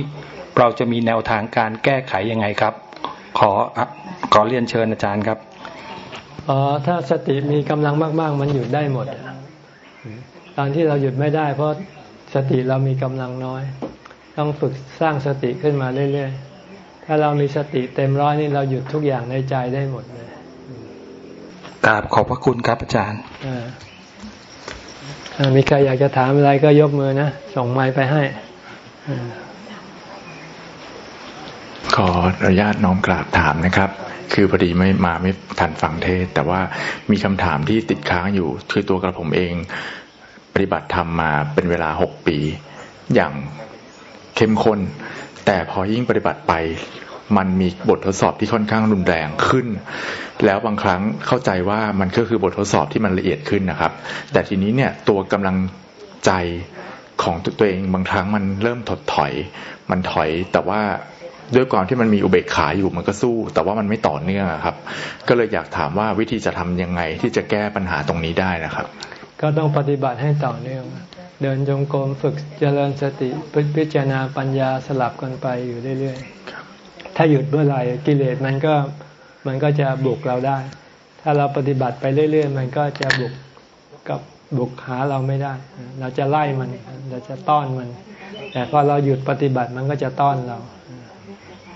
เราจะมีแนวทางการแก้ไขยังไงครับ ขอขอเรียนเชิญอาจารย์ครับอ๋อถ้าสติมีกำลังมาก ๆ มันหยุดได้หมด ตอนที่เราหยุดไม่ได้ เพราะ สติเรามีกำลังน้อย ต้องฝึกสร้างสติขึ้นมาเรื่อยๆ ถ้าเรามีสติเต็มร้อยนี่เราหยุดทุกอย่างในใจได้หมดเลยกราบขอบพระคุณครับอาจารย์มีใครอยากจะถามอะไรก็ยกมือนะ ส่งไม้ไปให้ ขออนุญาตน้อมกราบถามนะครับ คือพอดีไม่มาไม่ทันฟังเทศ แต่ว่ามีคำถามที่ติดค้างอยู่ คือตัวกระผมเอง ปฏิบัติธรรมมาเป็นเวลาหกปี อย่างเข้มข้น แต่พอยิ่งปฏิบัติไป มันมีบททดสอบที่ค่อนข้างรุนแรงขึ้น แล้วบางครั้งเข้าใจว่ามันก็คือบททดสอบที่มันละเอียดขึ้นนะครับ แต่ทีนี้เนี่ยตัวกำลังใจของตัวเองบางครั้งมันเริ่มถดถอย มันถอยแต่ว่าด้วยความที่มันมีอุเบกขาอยู่มันก็สู้ แต่ว่ามันไม่ต่อเนื่องครับ ก็เลยอยากถามว่าวิธีจะทำยังไงที่จะแก้ปัญหาตรงนี้ได้นะครับ ก็ต้องปฏิบัติให้ต่อเนื่อง เดินจงกรมฝึกเจริญสติพิจารณาปัญญาสลับกันไปอยู่เรื่อยๆ ถ้าหยุดเมื่อไหร่กิเลสมันก็มันก็จะบุกเราได้ ถ้าเราปฏิบัติไปเรื่อย ๆ มันก็จะบุกกับบุกหาเราไม่ได้ เราจะไล่มัน เราจะต้อนมัน แต่พอเราหยุดปฏิบัติมันก็จะต้อนเรา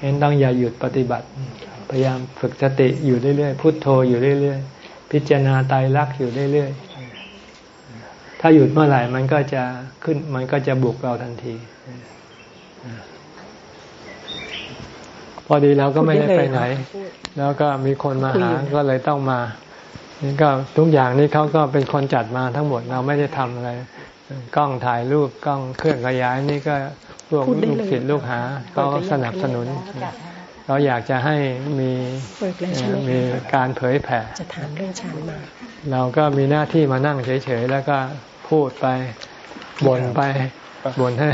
เห็นต้องอย่าหยุดปฏิบัติ พยายามฝึกสติอยู่เรื่อยๆ พุทโธอยู่เรื่อยๆ พิจารณาตายรักอยู่เรื่อยๆ ถ้าหยุดเมื่อไหร่มันก็จะขึ้น มันก็จะบุกเราทันที พอดีเราก็ไม่ได้ไปไหน แล้วก็มีคนมาหาก็เลยต้องมานี่ก็ทุกอย่างนี้เขาก็เป็นคนจัดมาทั้งหมดเราไม่ได้ทำอะไร กล้องถ่ายรูปกล้องเครื่องขยายนี่ก็พวกลูกศิษย์ลูกหาเขาสนับสนุนเราอยากจะให้มีมีการเผยแผ่จะถามเรื่องฉันมา เราก็มีหน้าที่มานั่งเฉยๆ แล้วก็ พูดไปบ่นไปบ่นให้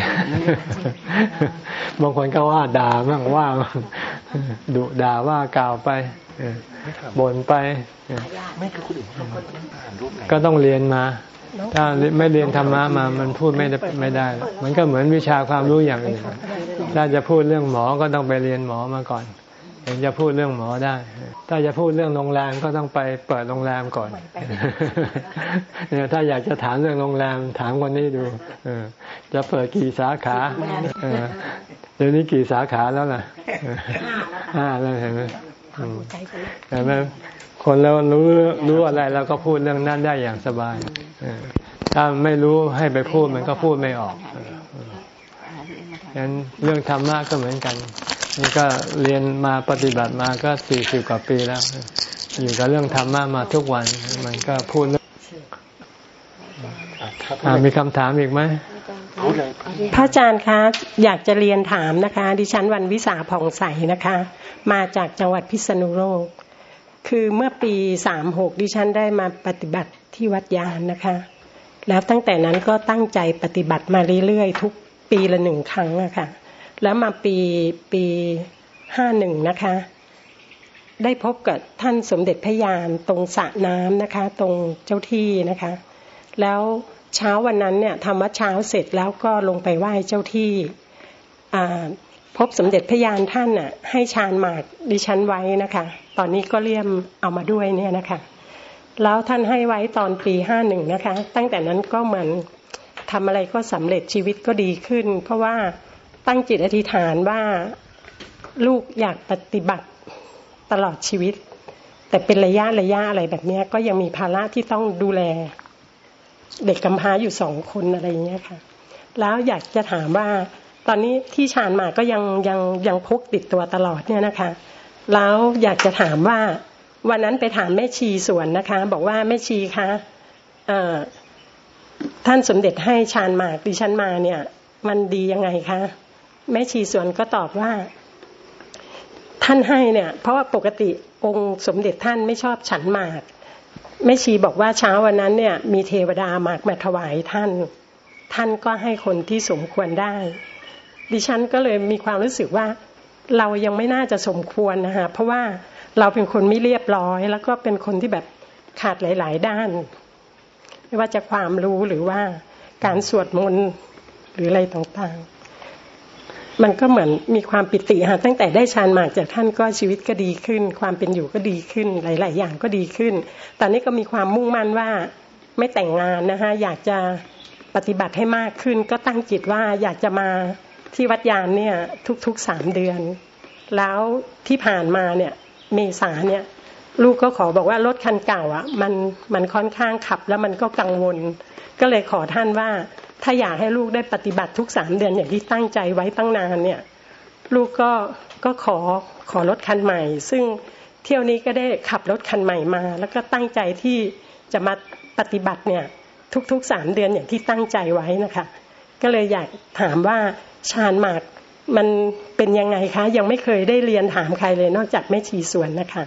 บางคนก็ว่าด่าบ้างว่าดุด่าว่ากล่าวไปบ่นไปก็ต้องเรียนมา ถ้าไม่เรียนธรรมะมา มันพูดไม่ได้ไม่ได้ มันก็เหมือนวิชาความรู้อย่างอื่นถ้าจะพูดเรื่องหมอก็ต้องไปเรียนหมอมาก่อน ถึงจะพูดเรื่องหมอได้ ถ้าจะพูดเรื่องโรงแรมก็ต้องไปเปิดโรงแรมก่อนเนี่ยถ้าอยากจะถามเรื่องโรงแรมถามคนนี้ดูจะเปิดกี่สาขาเดี๋ยวนี้กี่สาขาแล้วล่ะห้าแล้วเห็นไหมเห็นไหมคนเรารู้รู้อะไรเราก็พูดเรื่องนั้นได้อย่างสบายถ้าไม่รู้ให้ไปพูดมันก็พูดไม่ออกฉะนั้นเรื่องธรรมะก็เหมือนกัน นี่ก็เรียนมาปฏิบัติมาก็สี่สิบกว่าปีแล้ว อยู่กับเรื่องธรรมะมาทุกวัน มันก็พูดเรื่องมีคำถามอีกไหมพระอาจารย์คะ อยากจะเรียนถามนะคะ ดิฉันวันวิสาผ่องใสนะคะ มาจากจังหวัดพิษณุโลก คือเมื่อปีสามหกดิฉันได้มาปฏิบัติที่วัดยานนะคะ แล้วตั้งแต่นั้นก็ตั้งใจปฏิบัติมาเรื่อยๆ ทุกปีละหนึ่งครั้งอะค่ะ แล้วมาปีปีห้าหนึ่งนะคะ ได้พบกับท่านสมเด็จพระยานตรงสระน้ำนะคะ ตรงเจ้าที่นะคะ แล้วเช้าวันนั้นเนี่ยทำวัดเช้าเสร็จแล้วก็ลงไปไหว้เจ้าที่พบสมเด็จพระยานท่านน่ะ ให้ชานหมากดิฉันไว้นะคะ ตอนนี้ก็เลี่ยมเอามาด้วยเนี่ยนะคะ แล้วท่านให้ไว้ตอนปีห้าหนึ่งนะคะ ตั้งแต่นั้นก็เหมือนทำอะไรก็สำเร็จชีวิตก็ดีขึ้น เพราะว่า ตั้งจิตอธิษฐานว่าลูกอยากปฏิบัติตลอดชีวิต แต่เป็นระยะระยะอะไรแบบนี้ก็ยังมีภาระที่ต้องดูแล เด็กกำพร้าอยู่สองคนอะไรอย่างเงี้ยค่ะ แล้วอยากจะถามว่า ตอนนี้ที่ชานมาก็ยังยังยังพกติดตัวตลอดเนี่ยนะคะ แล้วอยากจะถามว่าวันนั้นไปถามแม่ชีสวนนะคะ บอกว่าแม่ชีคะท่านสมเด็จให้ชานมากดิฉันมาเนี่ย มันดียังไงคะ แม่ชีสวนก็ตอบว่า ท่านให้เนี่ย เพราะว่าปกติองค์สมเด็จท่านไม่ชอบฉันหมากแม่ชีบอกว่าเช้าวันนั้นเนี่ย มีเทวดาหมากมาถวายท่าน ท่านก็ให้คนที่สมควรได้ ดิฉันก็เลยมีความรู้สึกว่า เรายังไม่น่าจะสมควรนะคะเพราะว่าเราเป็นคนไม่เรียบร้อย แล้วก็เป็นคนที่แบบขาดหลาย ๆ ด้าน ไม่ว่าจะความรู้หรือว่าการสวดมนต์หรืออะไรต่างๆ มันก็เหมือนมีความปิติค่ะตั้งแต่ได้ฌานมากจากท่านก็ชีวิตก็ดีขึ้น ความเป็นอยู่ก็ดีขึ้นหลาย ๆ อย่างก็ดีขึ้น ตอนนี้ก็มีความมุ่งมั่นว่าไม่แต่งงานนะคะอยากจะปฏิบัติให้มากขึ้น ก็ตั้งจิตว่าอยากจะมาที่วัดยานเนี่ยทุกๆสามเดือน แล้วที่ผ่านมาเนี่ยเมษาเนี่ยลูกก็ขอบอกว่ารถคันเก่าอะมันมันค่อนข้างขับแล้วมันก็กังวล ก็เลยขอท่านว่า ถ้าอยากให้ลูกได้ปฏิบัติทุกสามเดือนอย่างที่ตั้งใจไว้ตั้งนานเนี่ย ลูกก็ก็ขอขอรถคันใหม่ ซึ่งเที่ยวนี้ก็ได้ขับรถคันใหม่มา แล้วก็ตั้งใจที่จะมาปฏิบัติเนี่ยทุกๆสามเดือนอย่างที่ตั้งใจไว้นะคะ ก็เลยอยากถามว่าชานหมากมันเป็นยังไงคะ ยังไม่เคยได้เรียนถามใครเลยนอกจากแม่ชีสวนนะคะ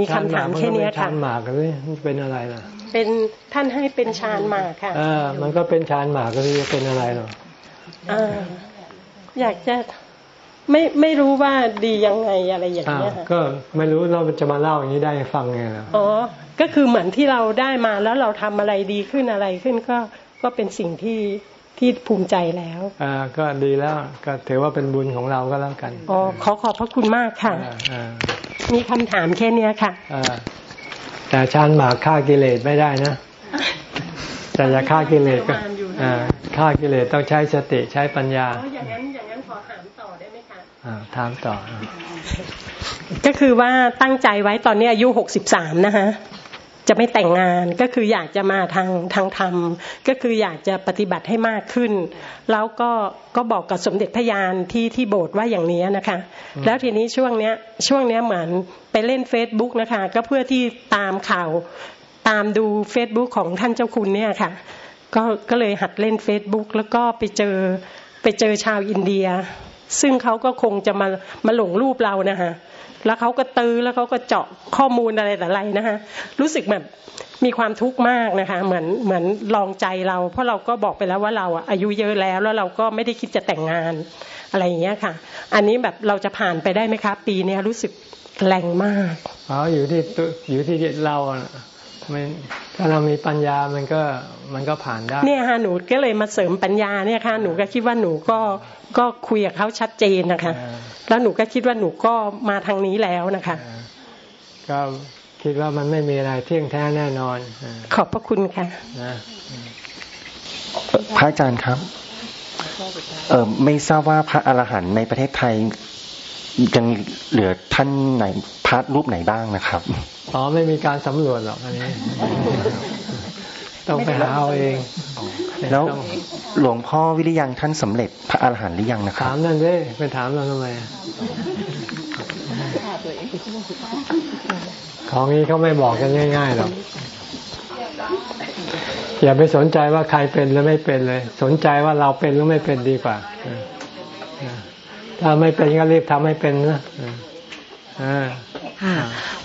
มีคำถามแค่นี้ค่ะชานหมากกันเลยเป็นอะไรล่ะ เป็นท่านให้เป็นชานหมากค่ะอ่ามันก็เป็นชานหมากก็จะเป็นอะไรหรออ่าอยากจะไม่ไม่รู้ว่าดียังไงอะไรอย่างเงี้ยค่ะก็ไม่รู้เราจะมาเล่าอย่างนี้ได้ฟังไงล่ะอ๋อก็คือเหมือนที่เราได้มาแล้วเราทำอะไรดีขึ้นอะไรขึ้นก็ก็เป็นสิ่งที่ ที่ภูมิใจแล้วอ่าก็ดีแล้วก็ถือว่าเป็นบุญของเราก็แล้วกันอ๋อขอขอบพระคุณมากค่ะมีคำถามแค่นี้ค่ะแต่ชานหมากฆ่ากิเลสไม่ได้นะแต่จะฆ่ากิเลสก็ฆ่ากิเลสต้องใช้สติใช้ปัญญาอย่างนั้นอย่างนั้นขอถามต่อได้ไหมคะถามต่อ ก็คือว่าตั้งใจไว้ตอนนี้อายุหกสิบสามนะคะ จะไม่แต่งงานก็คืออยากจะมาทางทางธรรม ก็คืออยากจะปฏิบัติให้มากขึ้น แล้วก็ก็บอกกับสมเด็จพระญาณที่ที่โบสถ์ว่าอย่างนี้นะคะ แล้วทีนี้ช่วงเนี้ยช่วงเนี้ยเหมือนไปเล่นเฟซบุ๊กนะคะ ก็เพื่อที่ตามข่าวตามดูเฟซบุ๊กของท่านเจ้าคุณเนี่ยค่ะ ก็ก็เลยหัดเล่นเฟซบุ๊กแล้วก็ไปเจอไปเจอชาวอินเดีย ซึ่งเขาก็คงจะมามาหลงรูปเรานะคะแล้วเขาก็ตื้อแล้วเขาก็เจาะข้อมูลอะไรแต่ไรนะคะรู้สึกแบบมีความทุกข์มากนะคะ เหมือนเหมือนลองใจเรา เพราะเราก็บอกไปแล้วว่าเราอายุเยอะแล้วแล้วเราก็ไม่ได้คิดจะแต่งงานอะไรอย่างเงี้ยค่ะ อันนี้แบบเราจะผ่านไปได้ไหมคะ ปีนี้รู้สึกแรงมากอ๋ออยู่ที่อยู่ที่เรา ไม่ถ้าเรามีปัญญามันก็มันก็ผ่านได้ เนี่ยค่ะหนูก็เลยมาเสริมปัญญาเนี่ยค่ะหนูก็คิดว่าหนูก็ก็คุยกับเขาชัดเจนนะคะ แล้วหนูก็คิดว่าหนูก็มาทางนี้แล้วนะคะ ก็คิดว่ามันไม่มีอะไรเที่ยงแท้แน่นอน ขอบพระคุณค่ะพระอาจารย์ครับ เออไม่ทราบว่าพระอรหันต์ในประเทศไทย ยังเหลือท่านไหนพระรูปไหนบ้างนะครับอ๋อไม่มีการสำรวจหรอกอันนี้ ต้องไปหาเอาเอง แล้วหลวงพ่อวิริยังท่านสำเร็จพระอรหันต์หรือยังนะครับถามนั่นเลยไปถามเราทำไมของนี้เขาไม่บอกกันง่ายๆหรอกอย่าไปสนใจว่าใครเป็นหรือไม่เป็นเลย สนใจว่าเราเป็นหรือไม่เป็นดีกว่า ถ้าไม่เป็นก็รีบทำให้เป็นนะ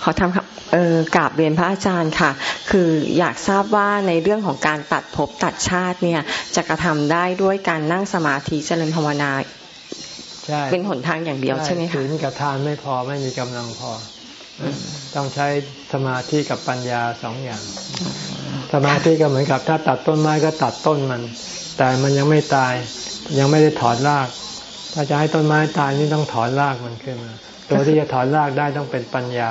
ขอทำครับออกราบเรียนพระอาจารย์ค่ะ คืออยากทราบว่าในเรื่องของการตัดภพตัดชาติเนี่ย จะกระทำได้ด้วยการนั่งสมาธิเจริญภาวนาใช่เป็นหนทางอย่างเดียวใช่ไหมคะศีลกับทานไม่พอไม่มีกำลังพออต้องใช้สมาธิกับปัญญาสองอย่าง สมาธิก็เหมือนกับ ถ้าตัดต้นไม้ก็ตัดต้นมัน แต่มันยังไม่ตาย ยังไม่ได้ถอนราก ถ้าจะให้ต้นไม้ตายนี่ต้องถอนรากมันขึ้นมา ตัวที่จะถอนรากได้ต้องเป็นปัญญา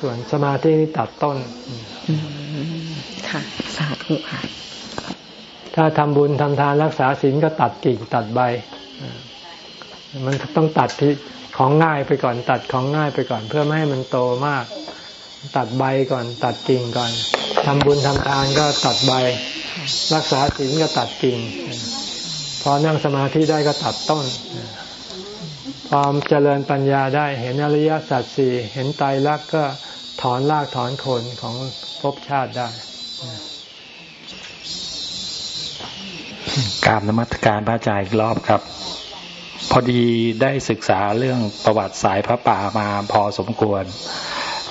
ส่วนสมาธินี่ตัดต้นค่ะสาธุค่ะ ถ้าทำบุญทำทานรักษาศีลก็ตัดกิ่งตัดใบ มันต้องตัดที่ของง่ายไปก่อน ตัดของง่ายไปก่อน เพื่อไม่ให้มันโตมาก ตัดใบก่อน ตัดกิ่งก่อนทำบุญทำทานก็ตัดใบ รักษาศีลก็ตัดกิ่ง พอนั่งสมาธิได้ก็ตัดต้นพอเจริญปัญญาได้เห็นอริยสัจสี่เห็นไตรลักษณ์ก็ถอนรากถอนโคนของภพชาติได้กราบนมัสการพระอาจารย์อีกรอบครับ พอดีได้ศึกษาเรื่องประวัติสายพระป่ามาพอสมควร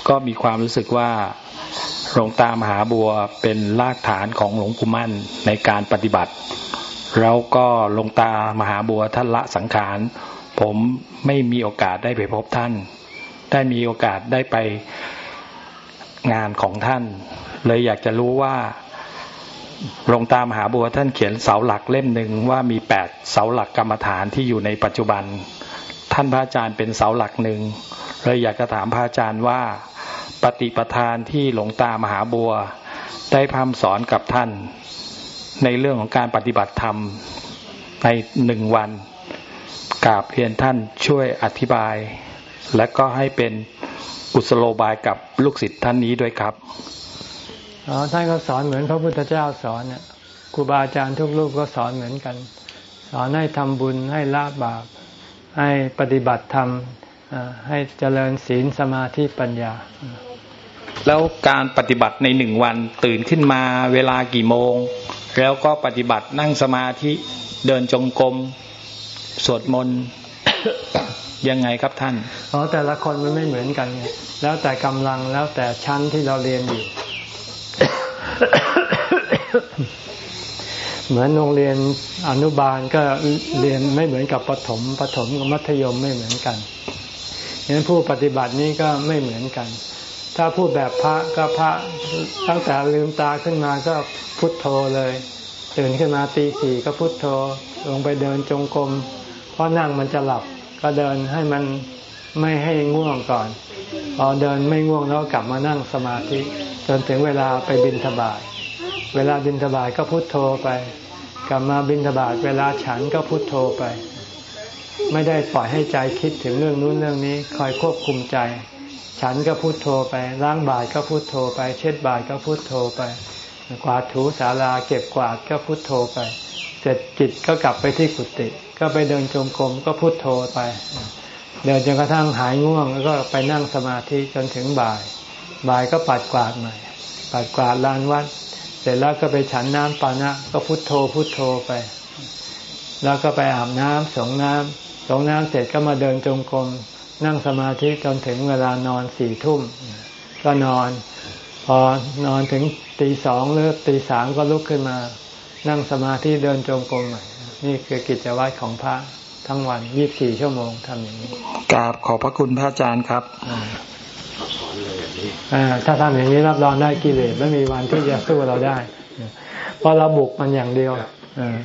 ก็มีความรู้สึกว่าหลวงตามหาบัวเป็นรากฐานของหลวงปู่มั่นในการปฏิบัติ แล้วก็หลวงตามหาบัวท่านละสังขาร ผมไม่มีโอกาสได้ไปพบท่าน ได้มีโอกาสได้ไปงานของท่าน เลยอยากจะรู้ว่าหลวงตามหาบัวท่านเขียนเสาหลักเล่มหนึ่งว่ามีแปดเสาหลักกรรมฐานที่อยู่ในปัจจุบัน ท่านพระอาจารย์เป็นเสาหลักหนึ่งเลยอยากจะถามพระอาจารย์ว่า ปฏิปทานที่หลวงตามหาบัว ได้พร่ำสอนกับท่าน ในเรื่องของการปฏิบัติธรรมในหนึ่งวันกราบเรียนท่านช่วยอธิบาย และก็ให้เป็นกุศโลบายกับลูกศิษย์ท่านนี้ด้วยครับอ๋อท่านก็สอนเหมือนพระพุทธเจ้าสอนเนี่ยครูบาอาจารย์ทุกรูปก็สอนเหมือนกัน สอนให้ทำบุญให้ละบาป ให้ปฏิบัติธรรมอ่าให้เจริญศีลสมาธิปัญญา แล้วการปฏิบัติในหนึ่งวันตื่นขึ้นมาเวลากี่โมงแล้วก็ปฏิบัตินั่งสมาธิเดินจงกรมสวดมนต์ยังไงครับท่านเพราะแต่ละคนมันไม่เหมือนกันไงแล้วแต่กำลังแล้วแต่ชั้นที่เราเรียนอยู่ เหมือนโรงเรียนอนุบาลก็เรียนไม่เหมือนกับปถมปถมกับมัธยมไม่เหมือนกันฉะนั้นผู้ปฏิบัตินี้ก็ไม่เหมือนกัน ถ้าพูดแบบพระก็พระตั้งแต่ลืมตาขึ้นมาก็พุทโธเลยตื่นขึ้นมาตีสี่ก็พุทโธลงไปเดินจงกรมเพราะนั่งมันจะหลับก็เดินให้มันไม่ให้ง่วงก่อน พอเดินไม่ง่วงแล้วกลับมานั่งสมาธิจนถึงเวลาไปบินทบาทเวลาบินทบาทก็พุทโธไป กลับมาบินทบาทเวลาฉันก็พุทโธไป ไม่ได้ปล่อยให้ใจคิดถึงเรื่องนู้นเรื่องนี้ คอยควบคุมใจ ฉันก็พุโทโธไปล้างบาตรก็พุโทโธไป เช็ดบาตรก็พุโทโธไป กวาดถูศาลาเก็บกวาดก็พุโทโธไป เสร็จจิตก็กลับไปที่กุฏิก็ไปเดินจงกรมก็พุโทโธไปเดินจนกระทั่งหายง่วงแล้วก็ไปนั่งสมาธิจนถึงบ่าย บ่ายก็ปัดกวาดใหม่ ปัดกวาดลานวัด เสร็จแล้วก็ไปฉันน้ำปานะก็พุโทโธพุโทโธไป แล้วก็ไปอาบน้ำสงน้ำสงน้ำเสร็จก็มาเดินจงกรม นั่งสมาธิจนถึงเวลานอนสี่ทุ่มก็นอน พอนอนถึงตีสองหรือตีสามก็ลุกขึ้นมา นั่งสมาธิเดินจงกรมใหม่นี่คือกิจวัตรของพระทั้งวันยี่บสี่ชั่วโมงทำอย่างนี้กราบขอบพระคุณพระอาจารย์ครับอ่าถ้าทำอย่างนี้รับรองได้กิเลสไม่มีวันที่จะสู้เราได้ เพราะเราบุกมันอย่างเดียวอ่า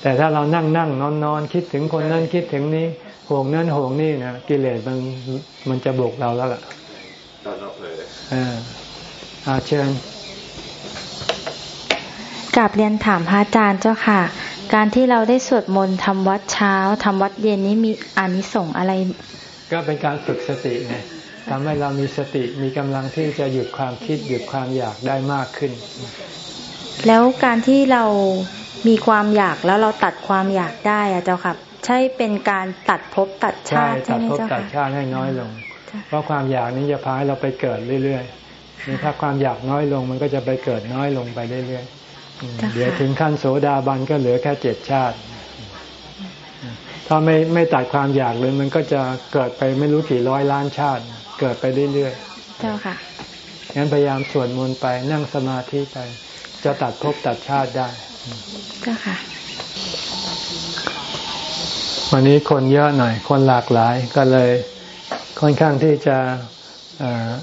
แต่ถ้าเรานั่งนั่งนอนนอนคิดถึงคนนั้นคิดถึงนี้ ห่วงนั่นห่วงนี่นะกิเลสมันมันจะบุกเราแล้วล่ะอ่าอาเชิญกลับเรียนถามพระอาจารย์เจ้าค่ะ การที่เราได้สวดมนต์ทำวัดเช้าทำวัดเย็นนี้มีอานิสงส์อะไร ก็เป็นการฝึกสติไงทำให้เรามีสติมีกำลังที่จะหยุดความคิดหยุดความอยากได้มากขึ้น แล้วการที่เรามีความอยากแล้วเราตัดความอยากได้อะเจ้าค่ะ ใช่เป็นการตัดภพตัดใช่ชาติใช่ตัดไหมภพเจ้าตัดค่ะชาติให้น้อยลง เพราะความอยากนี้จะพาให้เราไปเกิดเรื่อยๆนี่ถ้าความอยากน้อยลงมันก็จะไปเกิดน้อยลงไปเรื่อยๆอืมจ้ะค่ะเดี๋ยวถึงขั้นโสดาบันก็เหลือแค่เจ็ดชาติ ถ้าไม่ไม่ตัดความอยากเลยมันก็จะเกิดไปไม่รู้กี่ร้อยล้านชาติ เกิดไปเรื่อยเจ้าค่ะๆงั้นพยายามสวดมนต์ไปนั่งสมาธิไป จะตัดภพตัดชาติได้ เจ้าค่ะ วันนี้คนเยอะหน่อย คนหลากหลายก็เลยค่อนข้างที่จะ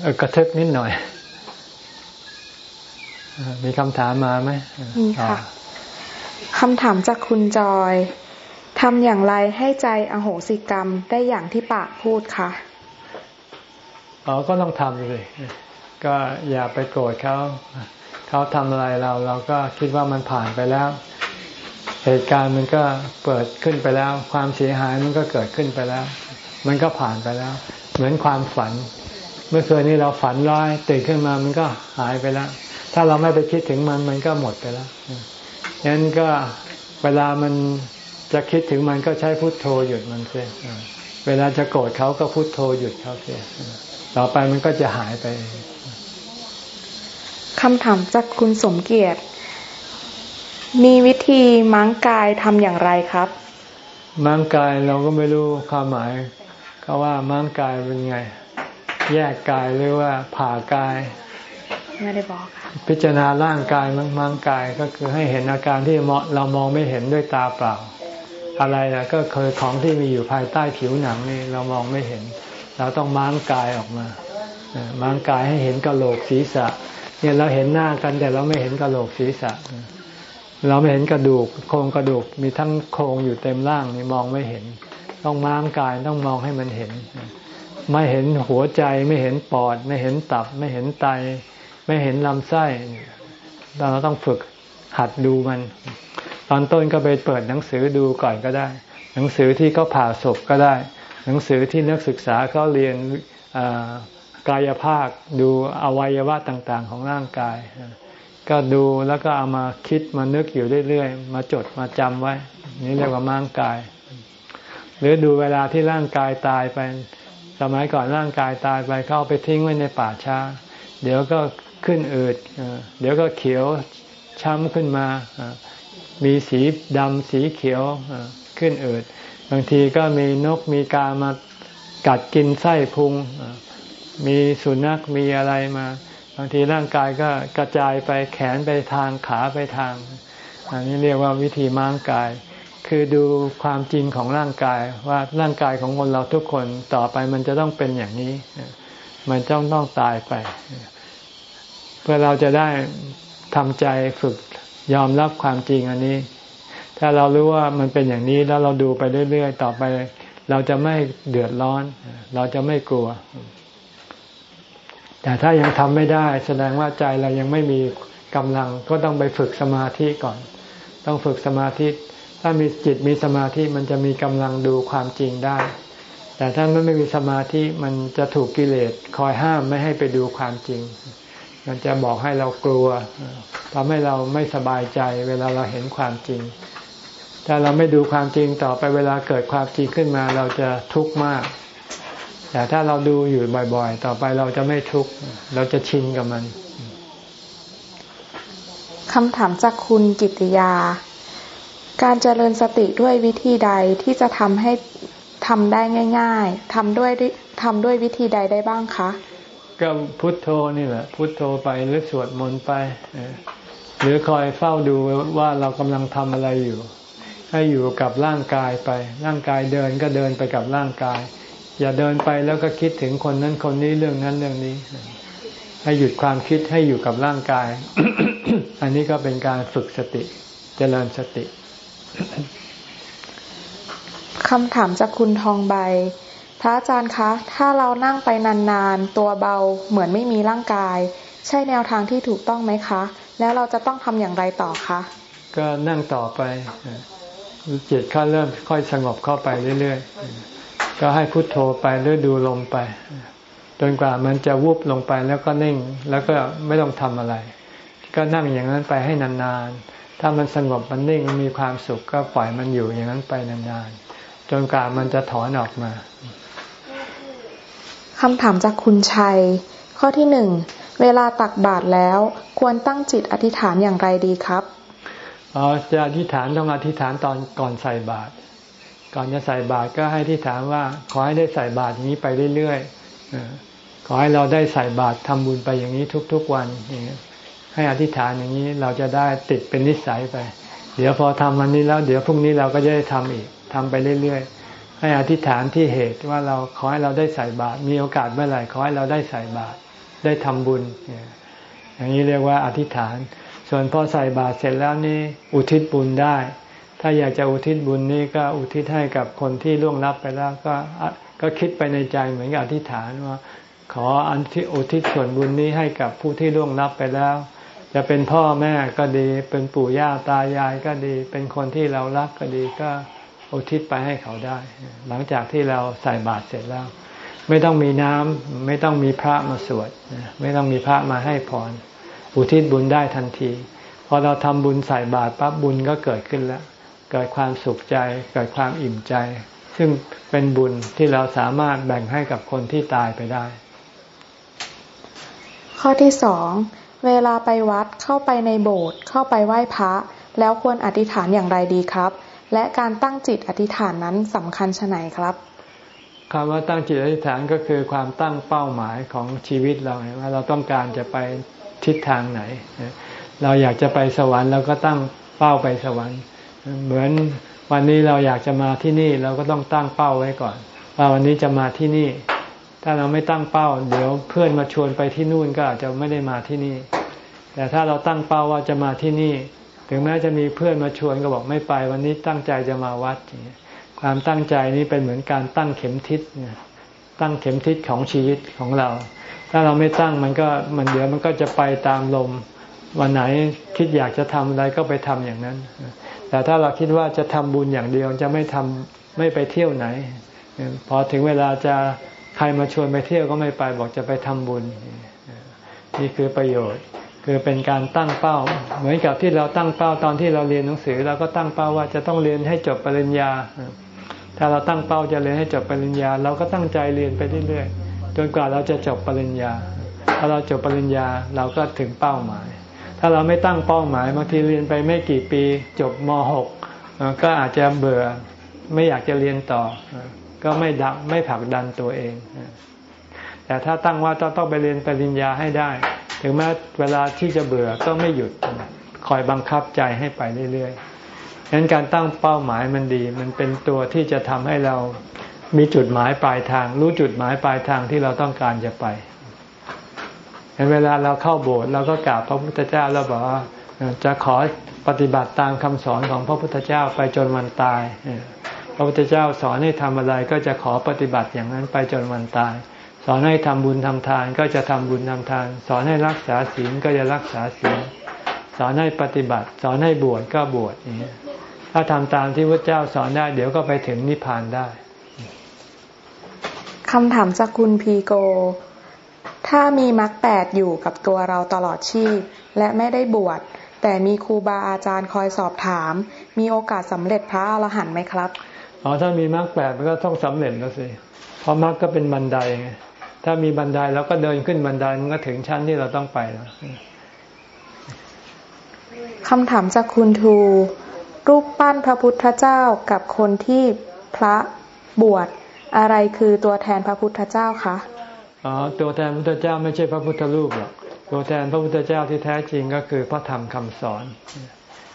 เอกระทึกนิดหน่อย มีคำถามมาไหมมีค่ะคำถามจากคุณจอยทำอย่างไรให้ใจอโหสิกรรมได้อย่างที่ปากพูดคะอ๋อก็ต้องทำเลยก็อย่าไปโกรธเขา เขาทำอะไรเรา เราก็คิดว่ามันผ่านไปแล้ว เหตุการณ์มันก็เปิดขึ้นไปแล้ว ความเสียหายมันก็เกิดขึ้นไปแล้ว มันก็ผ่านไปแล้ว เหมือนความฝัน เมื่อคืนนี้เราฝันร้ายตื่นขึ้นมามันก็หายไปแล้ว ถ้าเราไม่ไปคิดถึงมันมันก็หมดไปแล้วฉะนั้นก็เวลามันจะคิดถึงมันก็ใช้พุทโธหยุดมันเสียเวลาจะโกรธเขาก็พุทโธหยุดเขาเสียต่อไปมันก็จะหายไปคำถามจากคุณสมเกียรติ มีวิธีม้างกายทำอย่างไรครับม้างกายเราก็ไม่รู้ความหมายเขาว่าม้างกายเป็นไง แยกกายหรือว่าผ่ากาย ไม่ได้บอกค่ะพิจารณาร่างกายมังมังกายก็คือให้เห็นอาการที่เรามองไม่เห็นด้วยตาเปล่า อะไรนะก็คือของที่มีอยู่ภายใต้ผิวหนังนี่เรามองไม่เห็น เราต้องม้างกายออกมาม้างกายให้เห็นกระโหลกศีรษะเนี่ยเราเห็นหน้ากันแต่เราไม่เห็นกระโหลกศีรษะ เราไม่เห็นกระดูกโครงกระดูกมีทั้งโครงอยู่เต็มร่างนี่มองไม่เห็น ต้องม้างกายต้องมองให้มันเห็น ไม่เห็นหัวใจไม่เห็นปอด ไม่เห็นตับ ไม่เห็นไต ไม่เห็นลำไส้เราต้องฝึกหัดดูมัน ตอนต้นก็ไปเปิดหนังสือดูก่อนก็ได้ หนังสือที่เขาผ่าศพก็ได้ หนังสือที่นักศึกษาเขาเรียนกายภาคดูอวัยวะต่างๆ ของร่างกาย ก็ดูแล้วก็เอามาคิดมานึกอยู่เรื่อยๆ มาจดมาจำไว้ นี่เรียกว่าร่งกาย หรือดูเวลาที่ร่างกายตายไป สมัยก่อนร่างกายตายไปเขาไปทิ้งไว้ในป่าช้า เดี๋ยวก็ขึ้นอืดเดี๋ยวก็เขียวช้ำขึ้นมา มีสีดำสีเขียวขึ้นอืดบางทีก็มีนกมีกามากัดกินไส้พุง มีสุนัขมีอะไรมา บางทีร่างกายก็กระจายไปแขนไปทางขาไปทาง อันนี้เรียกว่าวิธีม้างกาย คือดูความจริงของร่างกายว่าร่างกายของคนเราทุกคนต่อไปมันจะต้องเป็นอย่างนี้ มันต้องต้องตายไป เพื่อเราจะได้ทำใจฝึกยอมรับความจริงอันนี้ ถ้าเรารู้ว่ามันเป็นอย่างนี้แล้วเราดูไปเรื่อยๆต่อไป เราจะไม่เดือดร้อน เราจะไม่กลัว แต่ถ้ายังทำไม่ได้ แสดงว่าใจเรายังไม่มีกำลังก็ต้องไปฝึกสมาธิก่อน ต้องฝึกสมาธิ ถ้ามีจิตมีสมาธิมันจะมีกำลังดูความจริงได้ แต่ถ้ามันไม่มีสมาธิมันจะถูกกิเลสคอยห้ามไม่ให้ไปดูความจริง มันจะบอกให้เรากลัวทำให้เราไม่สบายใจเวลาเราเห็นความจริง ถ้าเราไม่ดูความจริงต่อไปเวลาเกิดความจริงขึ้นมาเราจะทุกข์มาก แต่ถ้าเราดูอยู่บ่อยๆ ต่อไปเราจะไม่ทุกข์เราจะชินกับมันคำถามจากคุณกิติยา การเจริญสติด้วยวิธีใดที่จะทำให้ทำได้ง่าย ๆทำด้วยทำด้วยวิธีใดได้บ้างคะก็พุทโธนี่แหละ พุทโธไปหรือสวดมนต์ไปหรือคอยเฝ้าดูว่าเรากำลังทำอะไรอยู่ ให้อยู่กับร่างกายไป ร่างกายเดินก็เดินไปกับร่างกาย อย่าเดินไปแล้วก็คิดถึงคนนั้นคนนี้เรื่องนั้นเรื่องนี้ ให้หยุดความคิดให้อยู่กับร่างกาย อันนี้ก็เป็นการฝึกสติเจริญสติคำถามจากคุณทองใบ พระอาจารย์คะ ถ้าเรานั่งไปนานๆ ตัวเบาเหมือนไม่มีร่างกาย ใช่แนวทางที่ถูกต้องไหมคะ แล้วเราจะต้องทำอย่างไรต่อคะ ก็นั่งต่อไปจิตเขาเริ่มค่อยสงบเข้าไปเรื่อยๆ ก็ให้พุโทโธไปหรือดูลมไป จนกว่ามันจะวุบลงไปแล้วก็นิ่งแล้วก็ไม่ต้องทำอะไร ก็นั่งอย่างนั้นไปให้นานๆ ถ้ามันสงบมันนิ่งมันมีความสุขก็ปล่อยมันอยู่อย่างนั้นไปนานๆ จนกว่ามันจะถอนออกมาคำถามจากคุณชัย ข้อที่หนึ่งเวลาตักบาตรแล้วควรตั้งจิตอธิษฐานอย่างไรดีครับอ๋อจะอธิษฐานต้องอธิษฐานตอนก่อนใส่บาตร ก่อนจะใส่บาตรก็ให้ที่ถามว่า ขอให้ได้ใส่บาตรนี้ไปเรื่อยๆขอให้เราได้ใส่บาตรทำบุญไปอย่างนี้ทุกๆวันให้อธิษฐานอย่างนี้เราจะได้ติดเป็นนิสัยไป เดี๋ยวพอทำวันนี้แล้ว เดี๋ยวพรุ่งนี้เราก็จะได้ทำอีกทำไปเรื่อยๆ ให้อธิษฐานที่เหตุว่าเราขอให้เราได้ใส่บาตรมีโอกาสเมื่อไหร่ขอให้เราได้ใส่บาตรได้ทำบุญอย่างนี้เรียกว่าอธิษฐาน ส่วนพอใส่บาตรเสร็จแล้วนี่อุทิศบุญได้ ถ้าอยากจะอุทิศบุญนี่ก็อุทิศให้กับคนที่ล่วงลับไปแล้ว ก็ก็คิดไปในใจเหมือนกับอธิษฐานว่า ขออันที่อุทิศส่วนบุญนี้ให้กับผู้ที่ล่วงลับไปแล้ว จะเป็นพ่อแม่ก็ดี เป็นปู่ย่าตายายก็ดี เป็นคนที่เรารักก็ดีก็อุทิศไปให้เขาได้ หลังจากที่เราใส่บาตรเสร็จแล้ว ไม่ต้องมีน้ำไม่ต้องมีพระมาสวดไม่ต้องมีพระมาให้พรอุทิศบุญได้ทันที พอเราทำบุญใส่บาตรปั๊บบุญก็เกิดขึ้นแล้ว เกิดความสุขใจ เกิดความอิ่มใจ ซึ่งเป็นบุญที่เราสามารถแบ่งให้กับคนที่ตายไปได้ ข้อที่สองเวลาไปวัดเข้าไปในโบสถ์เข้าไปไหว้พระ แล้วควรอธิษฐานอย่างไรดีครับ และการตั้งจิตอธิษฐานนั้นสำคัญชะไหนครับคำว่าตั้งจิตอธิษฐานก็คือความตั้งเป้าหมายของชีวิตเราว่าเราต้องการจะไปทิศทางไหน เราอยากจะไปสวรรค์เราก็ตั้งเป้าไปสวรรค์ เหมือนวันนี้เราอยากจะมาที่นี่เราก็ต้องตั้งเป้าไว้ก่อน ว่าวันนี้จะมาที่นี่ ถ้าเราไม่ตั้งเป้า เดี๋ยวเพื่อนมาชวนไปที่นู่นก็อาจจะไม่ได้มาที่นี่ แต่ถ้าเราตั้งเป้าว่าจะมาที่นี่ ถึงแม้จะมีเพื่อนมาชวนก็บอกไม่ไป วันนี้ตั้งใจจะมาวัดความตั้งใจนี้เป็นเหมือนการตั้งเข็มทิศตั้งเข็มทิศของชีวิตของเรา ถ้าเราไม่ตั้งมันก็มันเดี๋ยวมันก็จะไปตามลมวันไหนคิดอยากจะทำอะไรก็ไปทำอย่างนั้น แต่ถ้าเราคิดว่าจะทำบุญอย่างเดียวจะไม่ทำไม่ไปเที่ยวไหน พอถึงเวลาจะใครมาชวนไปเที่ยวก็ไม่ไปบอกจะไปทำบุญ นี่คือประโยชน์คือเป็นการตั้งเป้า เหมือนกับที่เราตั้งเป้าตอนที่เราเรียนหนังสือเราก็ตั้งเป้าว่าจะต้องเรียนให้จบปริญญา ถ้าเราตั้งเป้าจะเรียนให้จบปริญญา เราก็ตั้งใจเรียนไปเรื่อยๆจนกว่าเราจะจบปริญญา ถ้าเราจบปริญญาเราก็ถึงเป้าหมาย ถ้าเราไม่ตั้งเป้าหมายบางทีเรียนไปไม่กี่ปีจบม .6 ก็อาจจะเบื่อไม่อยากจะเรียนต่อ ก็ไม่ดักไม่ผลักดันตัวเอง แต่ถ้าตั้งว่าต้องต้องไปเรียนปริญญาให้ได้ ถึงแม้เวลาที่จะเบื่อก็ไม่หยุดคอยบังคับใจให้ไปเรื่อยๆงั้นการตั้งเป้าหมายมันดี มันเป็นตัวที่จะทำให้เรามีจุดหมายปลายทาง รู้จุดหมายปลายทางที่เราต้องการจะไป เวลาเราเข้าโบสถ์เราก็กราบพระพุทธเจ้าแล้วบอกว่าจะขอปฏิบัติตามคำสอนของพระพุทธเจ้าไปจนวันตาย พระพุทธเจ้าสอนให้ทำอะไรก็จะขอปฏิบัติอย่างนั้นไปจนวันตาย สอนให้ทำบุญทำทานก็จะทำบุญทำทาน สอนให้รักษาศีลก็จะรักษาศีล สอนให้ปฏิบัติ สอนให้บวชก็บวชถ้าทำตามที่พระเจ้าสอนได้ เดี๋ยวก็ไปถึงนิพพานได้คำถามจากคุณพีโก ถ้ามีมรรคแปดอยู่กับตัวเราตลอดชีพ และไม่ได้บวช แต่มีครูบาอาจารย์คอยสอบถาม มีโอกาสสำเร็จพระอรหันต์ไหมครับอ๋อถ้ามีมรรคแปดมันก็ต้องสำเร็จแล้วสิเพราะมรรคก็เป็นบันไดไงถ้ามีบันไดเราก็เดินขึ้นบันไดมันก็ถึงชั้นที่เราต้องไปแล้วคำถามจากคุณทู รูปปั้นพระพุทธเจ้ากับคนที่พระบวชอะไรคือตัวแทนพระพุทธเจ้าคะ อ๋อตัวแทนพระพุทธเจ้าไม่ใช่พระพุทธรูปหรอกตัวแทนพระพุทธเจ้าที่แท้จริงก็คือพระธรรมคำสอน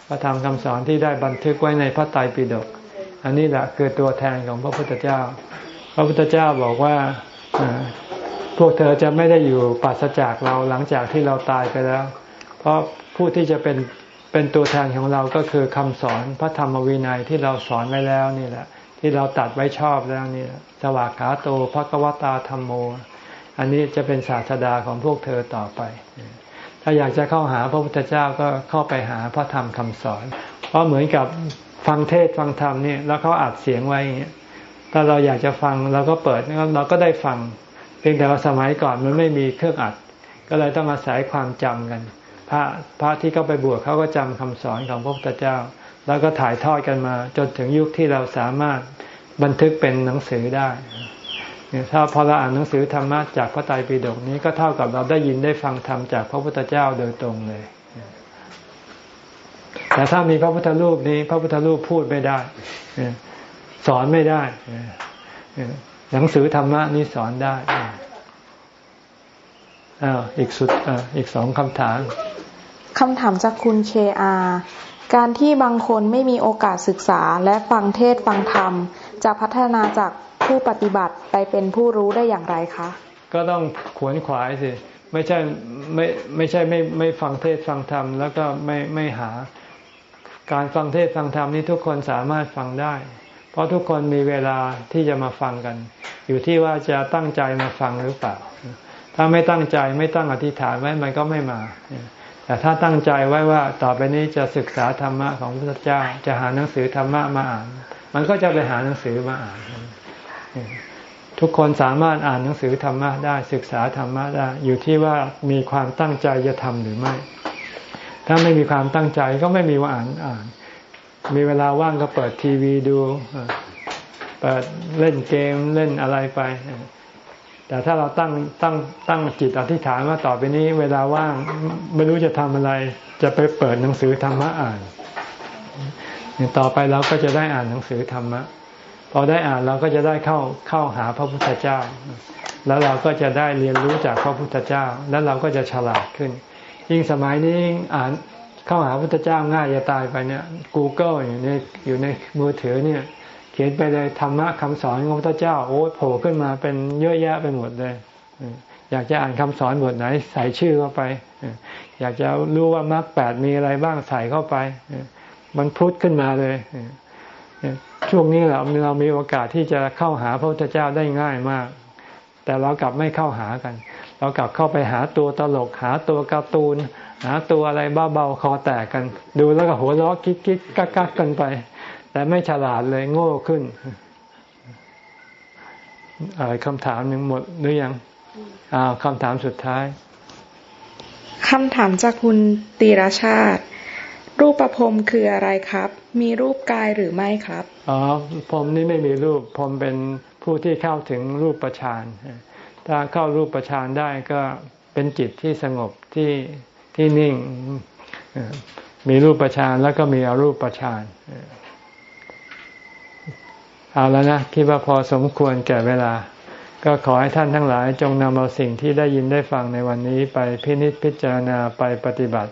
พระธรรมคำสอนที่ได้บันทึกไว้ในพระไตรปิฎกอันนี้แหละคือตัวแทนของพระพุทธเจ้า พระพุทธเจ้าบอกว่าพวกเธอจะไม่ได้อยู่ปัสจากเราหลังจากที่เราตายไปแล้ว เพราะผู้ที่จะเป็นเป็นตัวแทนของเราก็คือคำสอนพระธรรมวินัยที่เราสอนไว้แล้วนี่แหละ ที่เราตัดไว้ชอบแล้วนี่สวากขาโตพระกวตาธรรมโม อันนี้จะเป็นศาสดาของพวกเธอต่อไป ถ้าอยากจะเข้าหาพระพุทธเจ้าก็เข้าไปหาพระธรรมคำสอน เพราะเหมือนกับฟังเทศฟังธรรมนี่แล้วเขาอัดเสียงไว้อย่างเงี้ยถ้าเราอยากจะฟังเราก็เปิดเราก็ได้ฟัง เพียงแต่ว่าสมัยก่อนมันไม่มีเครื่องอัด ก็เลยต้องอาศัยความจำกัน พระพระที่เขาไปบวชเขาก็จำคำสอนของพระพุทธเจ้า แล้วก็ถ่ายทอดกันมา จนถึงยุคที่เราสามารถบันทึกเป็นหนังสือได้ ถ้าพอเราอ่านหนังสือธรรมะจากพระไตรปิฎกนี้ก็เท่ากับเราได้ยินได้ฟังธรรมจากพระพุทธเจ้าโดยตรงเลย แต่ถ้ามีพระพุทธรูปนี้ พระพุทธรูปพูดไม่ได้ สอนไม่ได้ หนังสือธรรมะนี้สอนได้อ้าวอีกสุดอ่าอีกสองคำถามคำถามจากคุณเคอาการที่บางคนไม่มีโอกาสศึกษาและฟังเทศฟังธรรม จะพัฒนาจาก ผู้ปฏิบัติไปเป็นผู้รู้ได้อย่างไรคะ ก็ต้องขวนขวายสิไม่ใช่ไม่ไม่ใช่ไม่ไม่ฟังเทศฟังธรรมแล้วก็ไม่ไม่หา การฟังเทศฟังธรรมนี้ทุกคนสามารถฟังได้ เพราะทุกคนมีเวลาที่จะมาฟังกัน อยู่ที่ว่าจะตั้งใจมาฟังหรือเปล่า ถ้าไม่ตั้งใจไม่ตั้งอธิษฐานไว้มันก็ไม่มาแต่ถ้าตั้งใจไว้ว่าต่อไปนี้จะศึกษาธรรมะของพระพุทธเจ้า จะหาหนังสือธรรมะมาอ่าน มันก็จะไปหาหนังสือมาอ่าน ทุกคนสามารถอ่านหนังสือธรรมะได้ศึกษาธรรมะได้ อยู่ที่ว่ามีความตั้งใจจะทำหรือไม่ ถ้าไม่มีความตั้งใจก็ไม่มีว่าอ่านอ่าน มีเวลาว่างก็เปิดทีวีดูเปิดเล่นเกมเล่นอะไรไป แต่ถ้าเราตั้งตั้งตั้งจิตอธิษฐานว่าต่อไปนี้ เวลาว่างไม่รู้จะทำอะไร จะไปเปิดหนังสือธรรมะอ่าน ต่อไปเราก็จะได้อ่านหนังสือธรรมะ อได้อ่านเราก็จะได้เข้าเข้าหาพระพุทธเจ้า แล้วเราก็จะได้เรียนรู้จากพระพุทธเจ้า แล้วเราก็จะฉลาดขึ้น ยิ่งสมัยนี้อ่านเข้าหาพระพุทธเจ้าง่ายจะตายไปเนี่ย Google อยู่ในอยู่ในมือถือเนี่ย เขียนไปเลยธรรมะคำสอนของพระพุทธเจ้าโอ้โผล่ขึ้นมาเป็นเยอะแยะไปหมดเลยอยากจะอ่านคำสอนบทไหนใส่ชื่อเข้าไป อยากจะรู้ว่ามรรคแปดมีอะไรบ้างใส่เข้าไป มันพุทธขึ้นมาเลย ช่วงนี้เราเรามีโอกาสที่จะเข้าหาพระพุทธเจ้าได้ง่ายมาก แต่เรากลับไม่เข้าหากัน เรากลับเข้าไปหาตัวตลกหาตัวการ์ตูน หาตัวอะไรบ้าเบาคอแตกกัน ดูแล้วก็หัวเราะกิ๊กๆกักๆกันไป แต่ไม่ฉลาดเลยโง่ขึ้นคำถามหนึ่งหมดหรือยังอ้าวคำถามสุดท้ายคำถามจากคุณตีรชาติ รูปประพรมคืออะไรครับ มีรูปกายหรือไม่ครับ อ๋อพรมนี่ไม่มีรูปพรมเป็นผู้ที่เข้าถึงรูปประชานถ้าเข้ารูปประชานได้ก็เป็นจิตที่สงบที่ที่นิ่ง มีรูปประชานแล้วก็มีอรูปประชานเอาแล้วนะคิดว่าพอสมควรแก่เวลา ก็ขอให้ท่านทั้งหลายจงนำเอาสิ่งที่ได้ยินได้ฟังในวันนี้ไปพินิจพิจารณาไปปฏิบัติ